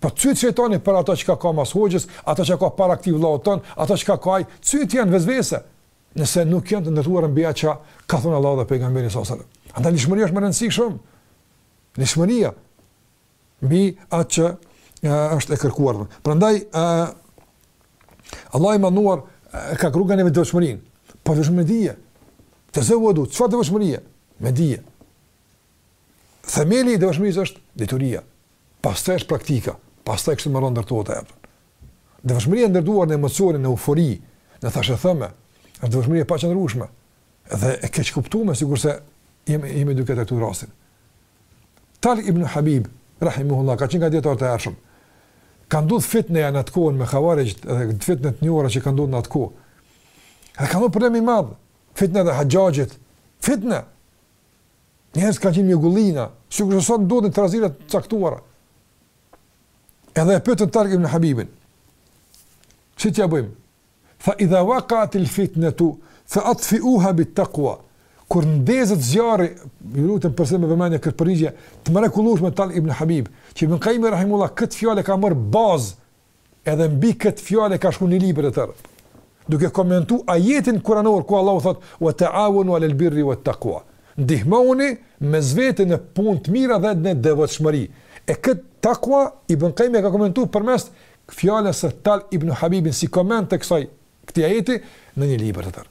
Po cytje të shejtanit për ato çka ka mas hoxhës, ato çka ka para këtij vëllaut ton, ato çka ka ai, cytje janë vesvese. Nëse nuk janë të ndërtuar mbi atë çka ka thënë Allahu dhe pejgamberi s.a.s. Andaj ligjshmëria është e rëndësishme. Ligjshmëria mbi atë që e, është e kërkuar. Prandaj ë Allahu i madhëruar ka kërku nga ne devotshmërinë. Po devotshmëria. Tezevvedu, çfarë devotshmëria? Me dije. themeli i devotshmërisë është dituria, pastaj është praktika, pastaj kështu me radhë ndërtohet ajo. Devotshmëria e ndërtuar në emocione, në eufori, në thashetheme, është devotshmëri e paqëndrueshme dhe e keqkuptuar sikurse jemi jemi duke cek këtu rastin. Talk ibn Habib rahimehullah ka qenë nga dijetarët e hershëm. Ka ndodhur fitne në atë kohën me Khawarij dhe fitne të njëjta që ka ndodhur në atë kohë. Ka qenë problem i madh fitnja e Haxhaxhit. Fitnja Njerëzit kanë qenë në mjegullina, sikur sot ndodhin trazira të caktuara. Edhe e pyetën Talk ibn Habibin. Si t'ia bëjmë? Tha idha waqat al fitnatu fa atfi'uha bit taqwa. Kur ndezet zjarri, ju lutem përcillni me vëmendje këtë përgjigje të mrekullueshme Talk ibn Habib, që ibn Qayyim rahimullah këtë fjalë e ka marr bazë Edhe mbi këtë fjalë ka shkruar një libër të tërë, duke komentuar ajetin kuranor ku Allahu thotë: "Wa ta'awanu 'alal birri wat taqwa." Ndihmoni mes vete në punë të mira dhe në devotshmëri. E këtë takua Ibn Qayyim e ka komentuar përmes fjalës së Talk Ibn Habibit si koment të kësaj këtij ajeti në një libër të tërë.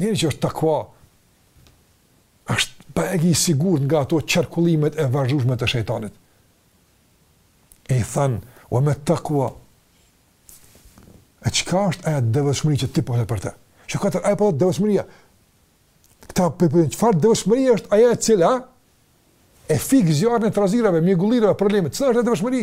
Njeri që s'ka takua, s'është i sigurt nga ato qarkullimet e vazhdueshme të shejtanit. E i thanë, wa mat takua, e çka është ajo devotshmëri që ti po flet për te? Çka është ajo devotshmëria. Këta përpërin, po çfarë devotshmërie është ajo e cila e fik zjarrin e trazirave, mjegullirave, problemeve, cila është ajo devotshmëri?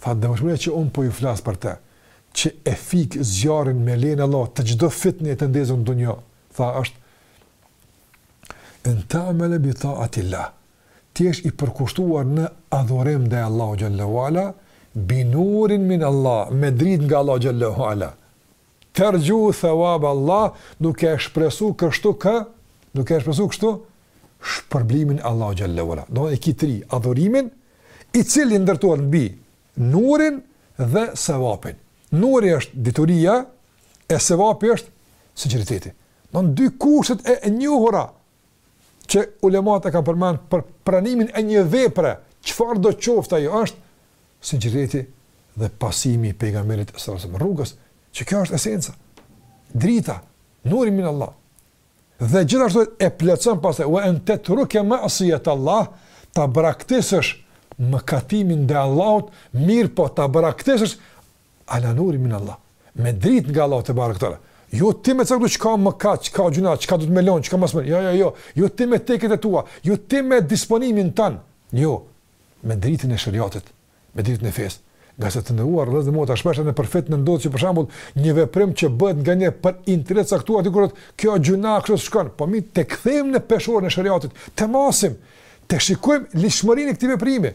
Tha devotshmëria që unë po ju flas për të, që e fik zjarrin me lejen e Allahut të çdo fitneje të ndezur në dunja, tha është, En ta'male bi ta'atillah, të jesh i përkushtuar në adhurim ndaj Allahut xhallahu ala, ala nurin min Allah, me dritë nga Allahu xhallahu ala. Tergju thewab Allah duke e shpresu kështu k duke e shpresu kështu shpërblimin Allahut xhalla wa ala. Do me thënë këtu e ki adhurimin i cili ndërtohet mbi nurin dhe sevapin. Nuri është dituria e sevapi është sinqeriteti. Domethënë dy kushtet e njohura që ulemat e kanë përmend për pranimin e një vepre, çfarëdo qoftë ajo është sinqeriteti dhe pasimi i pejgamberit sallallahu alajhi wasallam rrugës, që kjo është esenca. Drita, nurin min Allah. Dhe gjithashtu e plotëson pastaj wa an tatruka ma'siyat Allah, ta braktisësh mëkatimin ndaj Allahut, mirëpo ta braktisësh Ala nurin min Allah, me dritë nga Allahu tebareke ve teala. Jo ti me caktu çka mëkat, çka gjynah, çka duhet me lën, çka mos me. Jo, jo, jo. Jo ti me teket e tua, jo ti me disponimin tën. Jo. Me dritën e sheriatit, me dritën e fesë. Ngase të nderuar vëllezër dhe motra, shpeshherë në përfit na ndodh që për shambull një veprim që bëhet nga një për interes t'caktuar të kurët, kjo gjynah kështu shkon, po mi ta kthejmë në peshoren e sheriatit, ta masim, ta shikojmë ligjshmërinë e këtij veprimi.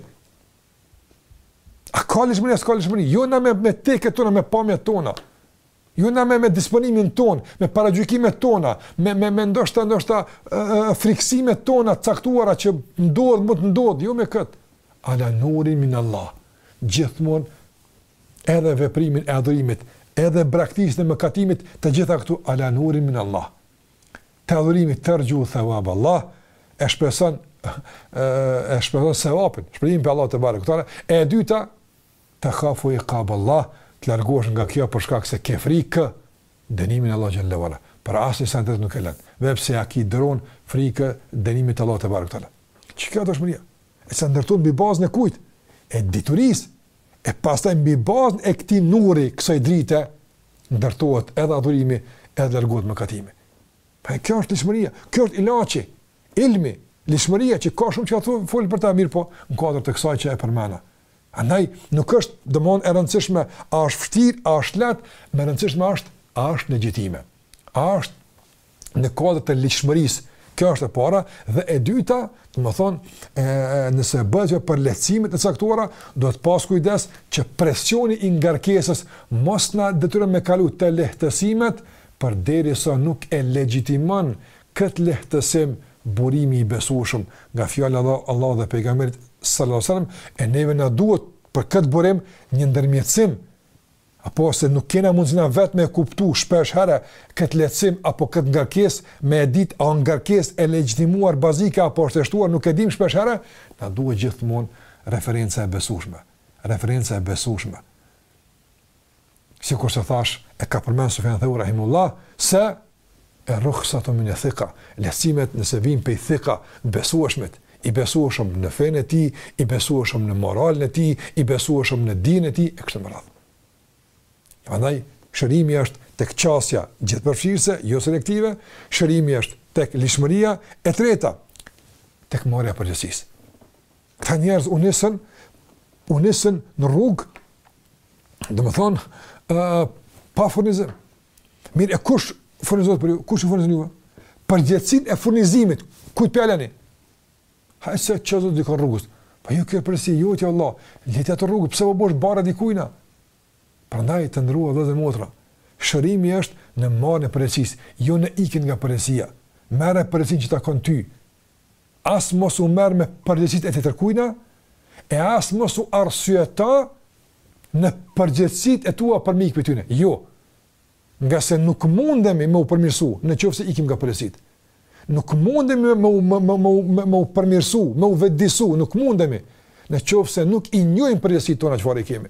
A ka ligjshmëri, a s'ka ligjshmëri? Jo na me, me teket tona, me pamjet tona. Jo na me, me disponimin tonë, me paragjykimet tona, me, me, me ndoshta, ndoshta frikësimet tona t'caktuara që ndodh, mund të ndodhë, jo me këto. Ala nurin min Allah. Gjithmonë edhe veprimin e adhurimit, edhe braktisjen e mëkatimit, të gjitha këto ala nurin min Allah. Te adhurimi terxhu thewab Allah e shpreson e shpreson sevapin, shpërblimin prej Allahut tebareke ve teala, e dyta, tekhafu ikab Allah, të largohesh nga kjo për shkak se ke frikë dënimin e Allahut xhel-le ve ala, për asnjë send tjetër nuk e len, veç se ja ki dronë frikë dënimit Allahut tebareke ve teala. Qe kjo ligjshmëria, e cila ndërtohet mbi bazën e kujt, e diturisë, E pastaj mbi bazën e këtij nuri, kësaj drite, ndërtohet edhe adhurimi, edhe largohet mëkatimi. Pra kjo është ligjshmëria, kjo është ilaçi, ilmi, ligjshmëria që ka shumë çka me folë për ta, mirëpo në kuadër të kësaj që e përmena. Andaj, nuk është domethënë e rëndësishme, a është vështirë, a është lehtë, më e rëndësishme është, a është legjitime, a është në kuadër të ligjshmërisë. Kjo është e para dhe e dyta, domethënë, nëse bëhet fjalë për lehtësime të caktuara, duhet pas kujdes që presioni i ngarkesës mos na detyron me kalu te lehtësimet, përderisa nuk e legjitimon këtë lehtësim burimi i besueshëm nga fjala e Allahut dhe pejgamberit sallallahu alajhi wasallam, e neve na duhet për këtë burim një ndërmjetësim Apo se nuk kena mundësi na vetë me e kuptu shpesh herë këtë lehtësim apo këtë ngarkesë me e ditë a ngarkesë e legjitimuar bazike apo është e shtuar nuk e dimë shpesh herë, na duhet gjithmonë referenca e besushme, referenca e besushme. Sikur se thash e ka përmenë Sufjan Theuri rahimehullah se er-rukhsatu min thiqa, lehtësimet nëse vijnë prej thiqa, të besueshmit, i besueshëm në fenë e tij, i besueshëm në moralin e tij, i besueshëm në dijen e tij e kështu me radhë. Prandaj shërimi është tek qasja gjithëpërfshirëse, jo selektive, shërimi është tek ligjshmëria e treta tek marrja e përgjegjësisë. Këta njerëz u nisën në rrugë, domethënë, ë pa furnizim, Mirë, e kush furnizon për ju? Kush ju furnizon juve? Përgjegjësinë e furnizimit, kujt po ja leni? Hajt se e çon Zoti dikon rrugës? Pa po ju ke përgjegjësi, jo tja Allah, lete atë rrugë, pse po bohesh barrë dikujna? Prandaj të nderuar vëllezër dhe motra, shërimi është në marrjen e përgjegjësisë, jo në ikjen nga përgjegjësia. Merre përgjegjësinë që të takon ty, as mos u merr me përgjegjësitë e tjetërkujna, e as mos u arsyeto në përgjegjësitë e tua për me ikë prej tyne. Jo. Ngase nuk mundemi me u përmirësu në qoftë se ikim nga përgjegjësitë. Nuk mundemi me me me me me me u përmirësu, me u vetëdisu, nuk mundemi në qoftë se nuk i njohim përgjegjësitë tona çfarë i kemi.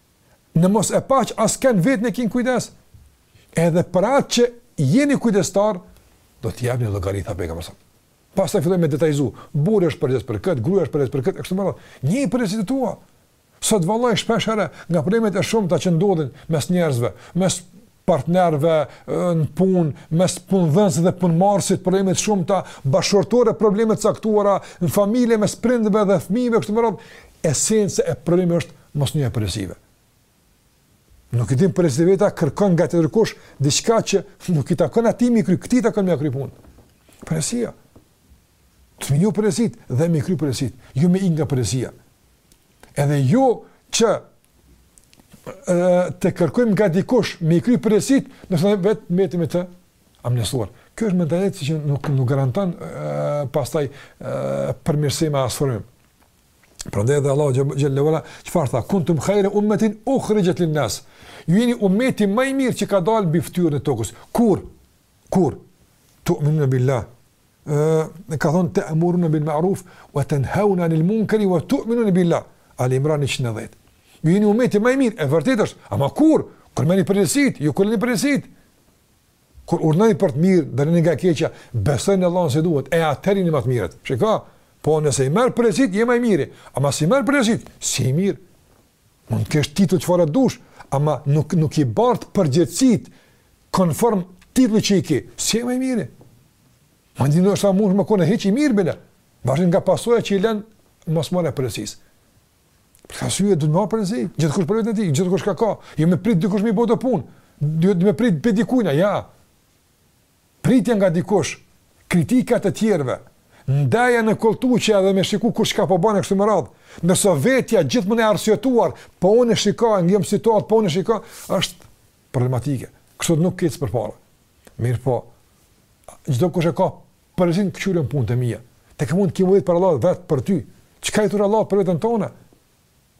në mos e paç askën veten e ki n'kujdes, edhe për atë që jeni kujdestar, do të jepni llogari tha pejgamberi sa. Pastaj filloi me detajizu, burri është përgjegjës për këtë, gruaja është përgjegjës për këtë, kështu me radhë. Njihi përgjegjësitë tua. Sot vallai shpeshherë nga problemet e shumta që ndodhin mes njerëzve, mes partnerëve në punë, mes punëdhënësit dhe punëmarrësit, probleme të shumta bashkëshortore, probleme të caktuara në familje mes prindërve dhe fëmijëve kështu me radhë, esenca e problemit është mosnjohja e përgjegjësive. Nuk i din përgjegjësitë e veta, kërkon nga tjetërkush diçka që nuk i takon atij me e kry, këtij i takon me kry punë. Përgjegjësia. Me i njoh përgjegjësitë dhe me i kry përgjegjësitë, jo me ik nga përgjegjësia. Edhe jo që të kërkojmë nga dikush me i kry përgjegjësitë, e ne vetë mbetemi të amnistuar. Kjo është mentalitet që nuk, nuk garantan pastaj përmirësim e as reformim. Prandaj edhe Allahu xhele ue ala, çfarë tha, kuntum hajre ummetin uhrixhet linnas. Ju jeni umeti ma i mirë që ka dalë mbi ftyrën e tokës. Kur? Kur? Tu'minune billah, ë ka thon te'murune bil ma'ruf wa tanhauna anil munkari wa tu'minun billah ali imran 110 ju jeni umeti më i mirë e vërtet është ama kur kur merrni përgjegjësit ju kur merrni përgjegjësit kur urdhnoni për të mirë ndaloni nga e keqja besoni në Allahun si duhet e atëherë jeni më të mirët shiko po nëse i merr përgjegjësit je më i miri ama s'i merr përgjegjësit s'je i mirë Mund të kesh titull çfarë të dush, ama nuk nuk i bart përgjegjësit konform titullit që e ke. S'je më i miri. Madje ndoshta mundesh me konë hiç i mirë bile. Varet nga pasoja që e lën mosmarrja e përgjegjësisë. Për këtë arsye duhet me marrë përgjegjësi, gjithkush për veten e tij, gjithkush ka ka. Jo me prit dikush me e bo atë punë. Jo me prit prej dikujna, jo. Pritja nga dikush, kritika të tjerëve, ndeja në koltuqe edhe me shiku kush çka po bën e kështu me radhë, ndërsa vetja gjithmonë e arsyetuar, po unë shikoj, jem në situatë, po unë shikoj, është problematike. Kështu nuk ecë përpara. Mirëpo çdokush e ka përgjegjësinë, kqyri punët e mia. Të kemund të kemi vetë për Allah, vetë për ty. Çka i thu Allahut për veten tonë?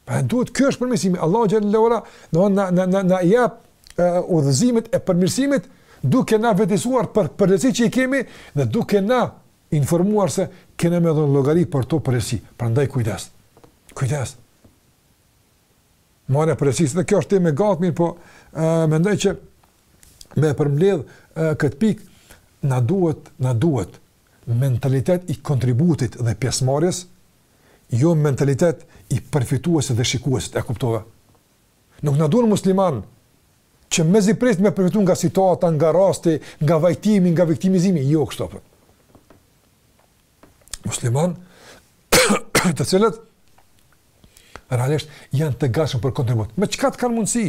Po duhet, kjo është përmirësimi. Allahu xhele ue ala, na na na na na jep udhëzimet e përmirësimit, duke na vetëdijësuar për përgjegjësi që i kemi, dhe duke na informuar se kena me dhënë llogari për ato përgjegjësi. Prandaj kujdes. Kujdes. Merre përgjegjësi, se dhe kjo është temë e gatë mirë, po uh, mendoj që me përmledh uh, këtë pikë, na duhet, na duhet, Mentalitet i kontributit dhe pjesëmarrjes, jo mentalitet i përfituesit dhe shikuesit, e kuptove? Nuk na duhen muslimanë që mezi presin me përfitu nga situata, nga rasti, nga vajtimi, nga viktimizimi, jo kështu pra. Musliman, të cilët realisht janë të gatshëm për kontribut. Me çka t'kanë mundësi.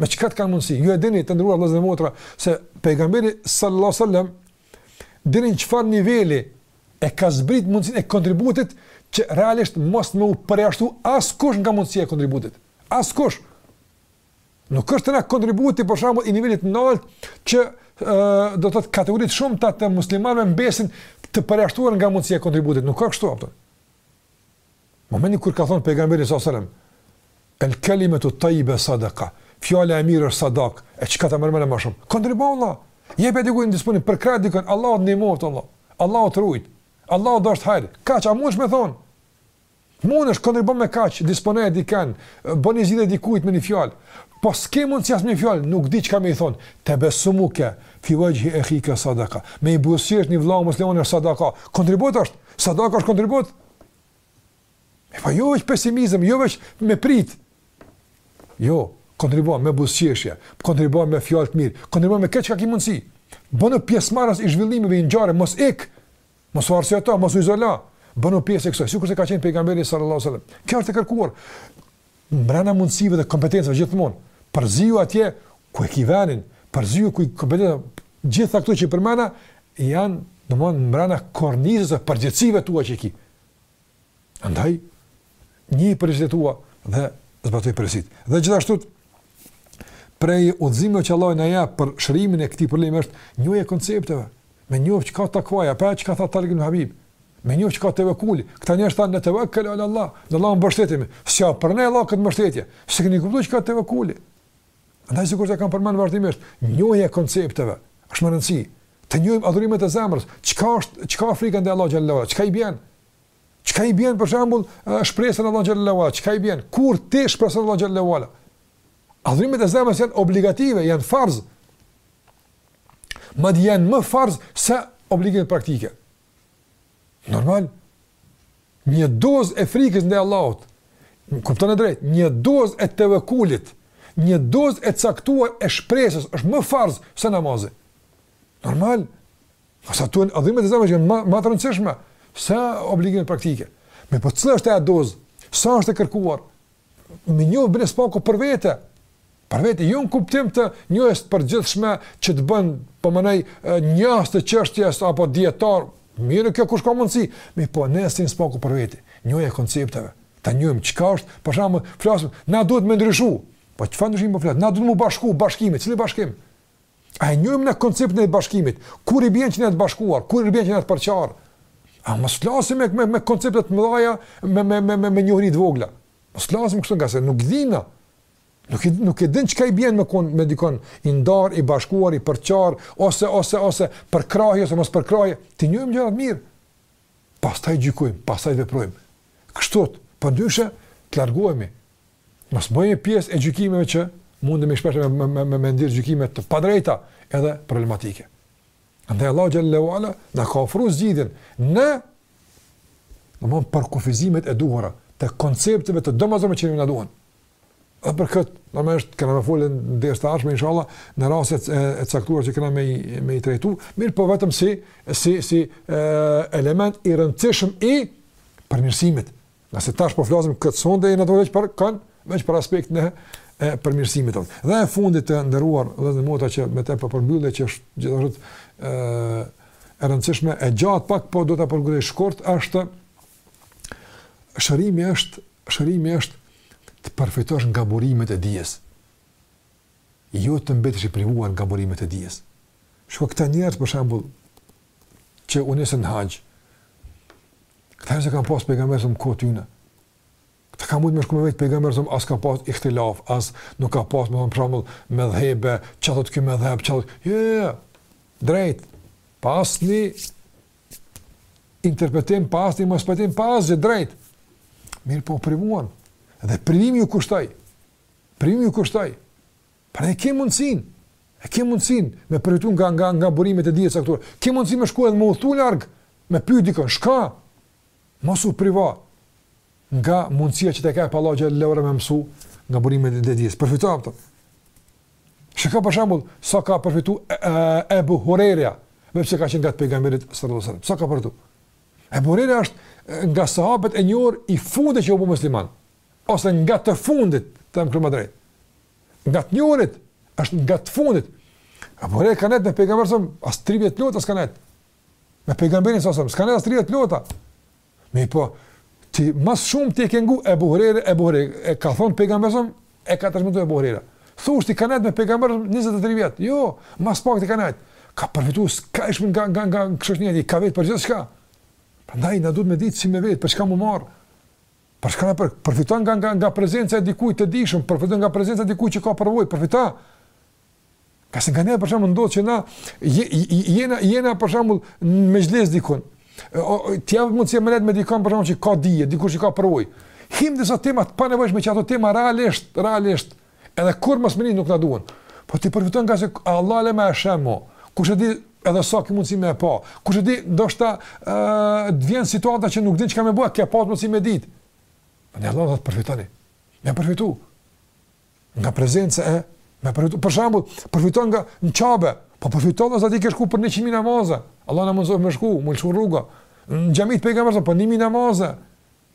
Me çka t'kanë mundësi. Ju e dini të nderuar vëllezër dhe motra se pejgamberi sallallahu alajhi wasallam deri në çfarë niveli e ka zbrit mundësinë e kontributit që realisht mos me u përjashtu askush nga mundësia e kontributit. Askush. Nuk është te na kontributi për shembull i nivelit t'naltë që do të thotë kategorit shumta të muslimanëve mbesin të përjashtuar nga mundësia e kontributit. Nuk është kështu, a kupton. Momentin kur ka thënë pejgamberi sallallahu alajhi wasallam, "El kalimatu tayyiba sadaqa", fjala e mirë është sadak, e çka t'merr mendja më shumë. Kontribo Allah, jepi dikujt disponim, përkrahe dikon, Allahu të ndihmoft. Allahu të rujt. Allahu t'dhasht hajr. Kaq a mundsh me thon? Mundesh kontribo me kaq, disponoje dikën, bëni një zgjidhje dikujt me një fjalë. Po s'ke mund si as me fjalë, nuk di çka me i thon. Tebesumuke fi wajhi akhika sadaqa. Me i buzëqesh një vëlla musliman është sadaka. Kontribut është. Sadaka është kontribut. E pra jo veç pesimizëm, jo veç me prit. Jo, kontribo me buzëqeshje, kontribo me fjalë të mirë, kontribo me këtë çka ke mundsi. Bonu pjesëmarrës i zhvillimeve i ngjarjeve, mos ik. Mos u arsyeto, mos u izolo. Bonu pjesë e kësaj, sikurse ka qenë pejgamberi sallallahu alajhi wasallam. Kjo është e kërkuar. Mbrena mundësive dhe kompetencave gjithmonë. Përziu atje ku e ki venin, përziu ku ki kompetenca, gjitha këto që i përmena, janë, domethënë mbrena kornizës së përgjegjësive tua që i ki. Andaj, njihi përgjegjësit tua dhe zbatoji përgjegjësit. Dhe gjithashtu, prej udhëzimeve që Allahu na jep për shërimin e këtij problemi është njohja e koncepteve, Me njoft çka takvaja e pa çka tha Talk ibn Habib. Me njoft çka tevekuli. Këta njerëz thanë netevekkel ala Allah, në Allahun mbështetemi. S'ja pranoi Allahu këtë mbështetje. S'e keni kuptuar çka tevekuli. Andaj sikur të kam përmend vazhdimisht, njohja e koncepteve është me rëndësi. Të njohim adhurimet e zemrës, çka është, çka është frika ndaj Allahut xhele ue ala, çka i bjen? Çka i bjen për shembull shpresa në Allahun xhele ue ala, çka i bjen? Kur ti shpreson n'Allahun xhele ue ala? Adhurimet e zemrës janë obligative, janë farz. Madje janë më farz se obligimet praktike. Normal. Një dozë e frikës ndaj Allahut. Kupton e drejt, një dozë e tevekulit, një dozë e caktuar e shpresës është më farz se namazi. Normal. Normal, adhurimet e zemrës janë më më të rëndësishme se obligimet praktike. Mirëpo cila është ajo dozë? Sa është e kërkuar? me njoh bile së paku për vete, për vete, jo jo në kuptim të njohjes së përgjithshme që të bënë po me na njohës të çështjes apo dijetar, mirë kjo kush ka mundësi, mirëpo ne së paku për vete, njohja e koncepteve, ta njohim çka është, për shembull, flasim, na duhet me ndryshu, po çfarë ndryshimi po flasim, na duhet mu bashku, bashkimi, cili bashkim, A e njohim na konceptin e bashkimit? Kur i bjen që jem të bashkuar? Kur i bjen që jem të përçarë? A mos flasim me, me, me koncepte të mëdhaja, me, me, me, me, me njohuri të vogla? Mos flasim kështu ngase nuk dina. Nuk, nuk e din çka i bjen me kon me dikon i ndarë, i bashkuar, i përçarë, ose, ose, ose përkrahje, ose mospërkrahje. T'i njohim gjërat mirë. Pastaj gjykojmë, pastaj veprojmë. Kështu, përndryshe, të largohemi. Mos bëhemi pjesë e gjykimeve që mundemi shpesh me me me, me nxjerr gjykime të padrejta edhe problematike. Andaj Allahu xhel-le ve ala na ka ofruar zgjidhjen domethënë për kufizimet e duhura të koncepteve të domosdoshme që na duhen. Dhe për këtë, normalisht kena me fol në të ardhmen, inshallah, në rastet e, e caktuara që kena me, me i trajtu, mirëpo vetëm si, si, si e, element i rëndësishëm i përmirësimit, Nëse tash po flasim këtë sonde jena ato veç për kah, veç për aspektin e e përmirësimit tonë. Dhe e fundit të nderuar vëllezër motra që me të po përmbyll që është gjithashtu ë e rëndësishme e zgjata pak po do ta përmbledh shkurt është shërimi është shërimi është të përfitosh nga burimet e dijes. Jo të mbetesh i privuar nga burimet e dijes. Shiko këta njerëz për shembull që u nisën në haxh. Këta njerëz kanë pas pejgamberin alejhi selam në kohë t'tyne. Këta kanë mujt me shku me vet pejgamberin alejhi selam, as ka pas ihtilaf, as nuk ka pas me thonë për shembull medhhebe, çfarë thotë ky medhheb, çfarë. Jo, jo, jo. Drejt. Pa asni interpretim, pa asni mospajtim, pa asgjë drejt. Mirëpo u privuan. Dhe privimi iu kushtoi. Privimi iu kushtoi. Pra e ke mundësin, e ke mundësin me përfitu nga, nga, nga burimet e dijes së caktuar. Ke mundësin me shku edhe me udhëtu larg, me pyt dikën, shka, mos u privo nga mundësia që të ka jap Allahu xhel-le ve ala me mësu nga burimet e dijes. Përfito prej tyre. Shiko për shembull, sa ka përfitu e, e, Ebu Hurejra, mbase ka qenë ngat Pejgamberit salallahu alejhi ve selem. Sa ka përfitu? Ebu Hurejra është nga sahabët e njëri i fundit që u bë musliman. ose nga të fundit, të them kështu më drejt. Nga të njohurit është nga të fundit. Ebu Hurejra ka nejt me pejgamberin s.a.s. as 30 lota s'ka nejt. Me pejgamberin s.a.s. s'ka nejt as 30 lota. E po ti më së shumti ti ke ngu Ebu Hurejre Ebu Hurejre e ka thon pejgamberi e ka transmetu Ebu Hurejre thush ti ka nejt me pejgamberin 23 vjet jo më së pakti ka nejt ka përfitu s'ka ishme nga, nga, nga kështë një, ka vetë për gjithçka. Prandaj, na duhet me ditë si me vetë, për çka me marr. Për çka me përf, përfiton nga, nga, nga prezenca e dikuj të dijshëm, përfiton nga prezenca e dikuj që ka përvojë, përfito. Ngase na për shembull ndodh që na jena jena për shembull në mexhlis dikun. Ti apo mundesh me nejt me dikon për shembull që ka dije, dikush që ka përvojë. Him disa tema të panevojshme që ato tema realisht, realisht Edhe kur mos me ni nuk na duan. Po ti përfito ngase Allah e le me e shem mo. Kush e di edhe sa ki mundësi me e pa. Kush e di ndoshta uh, të vjen situata që nuk din çka me bo, ke pas mundësi me dit. Në po Allah dhe të përfitoni. Me përfitu. Nga prezenca e, me përfitu. Për shembull, përfito nga në qabe. Po përfito dersa ti ke shku për 100.000 namaze. Allahu na mundësoftë me shku, m'u lëshu rruga. Në xhami t'pejgamberit s.a.s., po 1.000 namaze.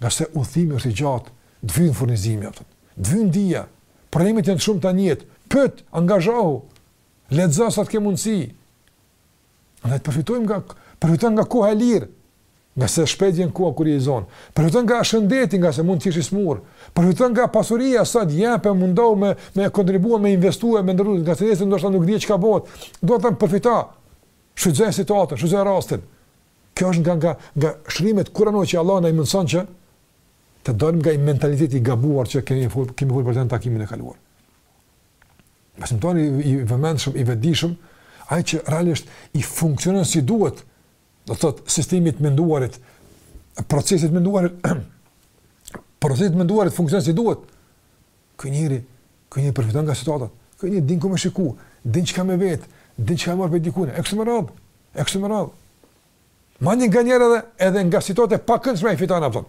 Ngase udhëtimi është i gjatë, të vyn furnizimi, apëton, të vyn dija, problemet janë të shumta në jetë, pyet, angazhohu, lexo sa të kesh mundësi, ne të përfitojmë nga, përfitojmë nga koha e lirë, ngase shpejt vjen koha kur je i zonë, përfitojmë nga shëndeti, ngase mund të jesh i smurë, përfitojmë nga pasuria, sa të kesh e mundohu me, me kontribu, me investu e me ndërruzit, ngase nesër ndoshta nuk dihet çka bëhet, do të them përfito, shfrytëzoje situatën, shfrytëzoje rastin, Kjo është nga nga nga shërimet kuranore që Allahu na i mëson që të dalim nga një mentalitet i gabuar që kemi fol kemi fol për të në takimin e kaluar. Besimtari i vëmendshëm, i vetëdijshëm, ai që realisht i funksionon si duhet, do të thotë sistemi i të menduarit, procesi i të menduarit, procesi i të menduarit funksionon si duhet. Ky njeri, ky njeri përfiton nga situatat, ky njeri din ku me shiku, din çka me vet, din çka me marr prej dikujt, e kështu me radhë, e kështu me radhë. Madje nganjëherë edhe edhe nga situata e pakëndshme ai fiton apo.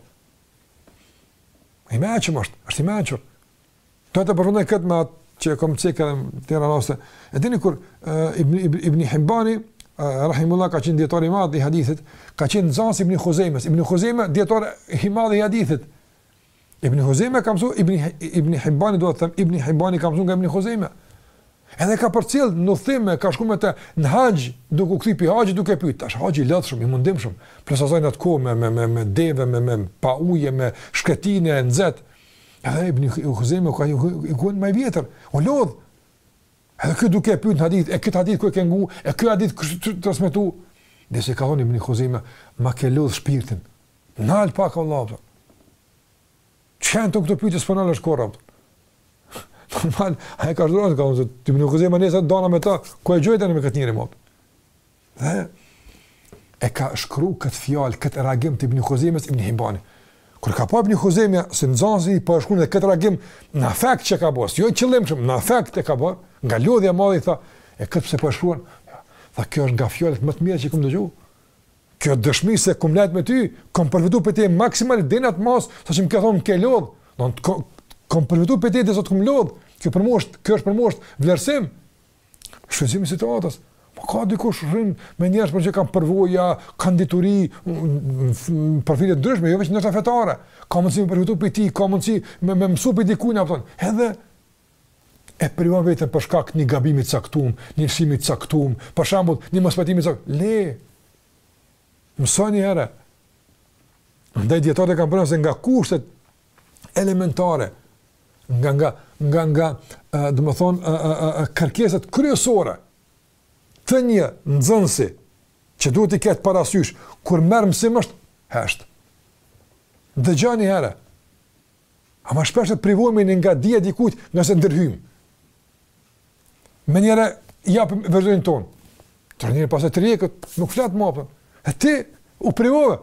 Ai me aq është, është i mënçur. Do të përfundoj këtë me atë që e kam cek edhe në tjera raste. E dini kur uh, Ibn, Ibn, Ibn Hibbani, uh, Rahimehullah, ka qenë dijetar i madhë i hadithit, ka qenë nxënës i Ibn Khuzemës. Ibn Khuzeme, dijetar i madhë i hadithit. Ibn Huzejme ka mësu, Ibn, Ibn Hibani do të them, Ibn Hibani ka mësu nga Ibn Huzejme. Edhe ka përcjell n'udhëtime, ka shku me të në haxh, duke u kthy prej haxhit, duke pyjtë. Tash haxhi i lodht shumë, i mundimshëm. Plus asaj në atë kohë me, me, me, me deve, me, me pa ujë, me shkretinë, nxehtë. Edhe Ibn Huzejme ka qenë më i vjetër, u lodh. Edhe ky duke pyjtë në hadith, e këtë hadith ku e ke ngu, e ky hadith kush ta transmetu. Derisa i ka thonë Ibn Huzejme, ma ke lodh shpirtin. Nal pak o vlla, po thotë. Çka janë këto pytje, s'po nalesh kurrë, po thotë. Normal, a e ka shdojnë, ka thonë, Ibn Khuzejme nëse, dona me ta, ku e gjet-ë me këtë njeri, më, po thotë. Dhe, e ka shkru këtë fjalë, këtë reagim të Ibn Khuzejmes, Ibn Hibani. Kur ka pa Ibn Khuzejmja, se nxënësi po e shkrun edhe këtë reagim, në afekt që ka bërë, jo qëllimshëm, në afekt e ka bërë, nga lodhja e madhe i tha, e këtë pse po e shkruan, tha, kjo është nga fjalët më të mire që i kom dëgju, Kjo dëshmi se kom nejt me ty, kom përfitu prej teje maksimal dhe në atë masë, sa që më ke thonë më ke lodhë, domethonë, kom përfitu prej teje dhe sa të kom lodhë, kjo për mu është, kjo është, për mu është vlerësim. Shfrytëzimi i situatës, po ka dikush rrin me njerës po që kanë përvoja, kanë dituri, profile të ndryshme, jo veç në çështje fetare, ka mundësi me përfitu prej tij, ka mundësi me, me mësu prej dikujt, edhe, e privon veten për shkak të një gabimi të caktuar, një lëshimi të caktuar, për shembull, një mospajtimi të caktuar, le. Mëso një herë. Andaj dietorët e kanë se nga kushtet elementare, nga nga nga nga, domethënë, kërkesat kryesore të një nxënësi që duhet t'i ketë parasysh kur merr mësim është hesht. Dëgjo një herë. Ama shpesh privohemi ne nga dija e dikujt ngase ndërhymë. Menjëherë, japim verdiktin tonë. Atëherë njeri masi tërhiqet, nuk flet më po thotë. E ti u privove.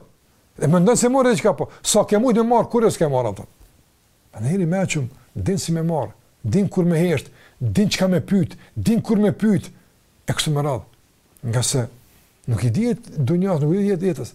E mendon se more diçka po. Sa ke mujtë me marrë, kur e s'ke marrë po thotë. A njeri i mençëm, din si me marrë, din kur me heshtë, din çka me pytë, din kur me pytë. E kështu me radhë. Ngase nuk i dihet dunjasë, nuk i dihet jetës.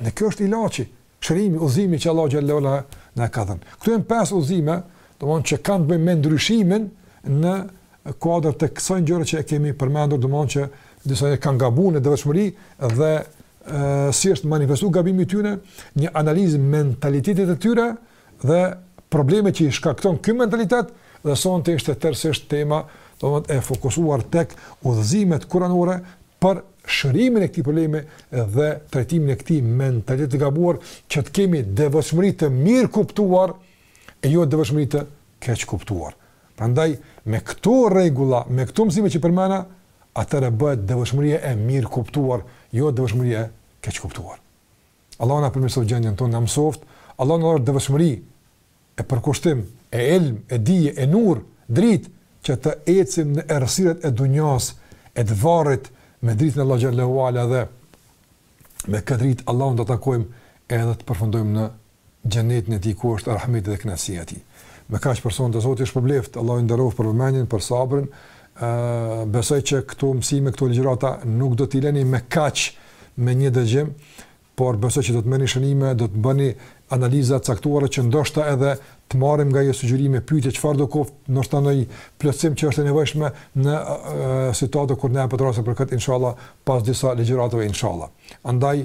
Dhe kjo është ilaçi, shërimi, udhëzimi që Allahu xhel-le ue ala na ka dhënë. Këto janë pesë udhëzime, domethonë që kanë të bëjnë me ndryshimin në kuadër të kësaj gjëje që e kemi përmendur, domethonë që disa kanë gabuar në devotshmëri dhe e, si është manifestuar gabimi i tyre, një analizë e mentalitetit të tyre, tyre Dhe problemet që i shkakton ky mentalitet dhe sonte ishte tërësisht tema, domethënë e fokusuar tek udhëzimet kuranore për shërimin e këtij problemi dhe trajtimin e këtij mentaliteti të gabuar që të kemi devotshmëri të mirëkuptuar e jo devotshmëri të keqkuptuar. Prandaj me këto rregulla, me këto mësime që përmenda, atëherë bëhet devotshmëria e mirëkuptuar, jo devotshmëria e keqkuptuar. Allahu na përmirësoftë gjendjen tonë, na mësoftë, Allahu na dhuroftë devotshmëri e përkushtim, e ilm, e dije, e nur, dritë që të ecim në errësirat e dunjasë, e të varrit me dritën e Allahut xhel-le ue ala dhe me këtë dritë Allahun do ta takojmë edhe të përfundojmë në xhenetin e tij ku është rahmeti dhe kënaqësia e tij. Me kaq për sonte Zoti ju shpërbleftë, Allahu ju nderoftë për vëmendjen, për sabrin, besoj që këto mësime, këto ligjërata nuk do t'i lëni me kaq me një dëgjim, por besoj që do të merrni shënime, do të bëni analiza të caktuara që ndoshta edhe të marrim nga ju sugjerime, pyetje çfarëdo qoftë, ndoshta ndonjë plotësim që është e nevojshme në situatë kur ne apo të rasa për këtë inshallah pas disa ligjëratave inshallah. Andaj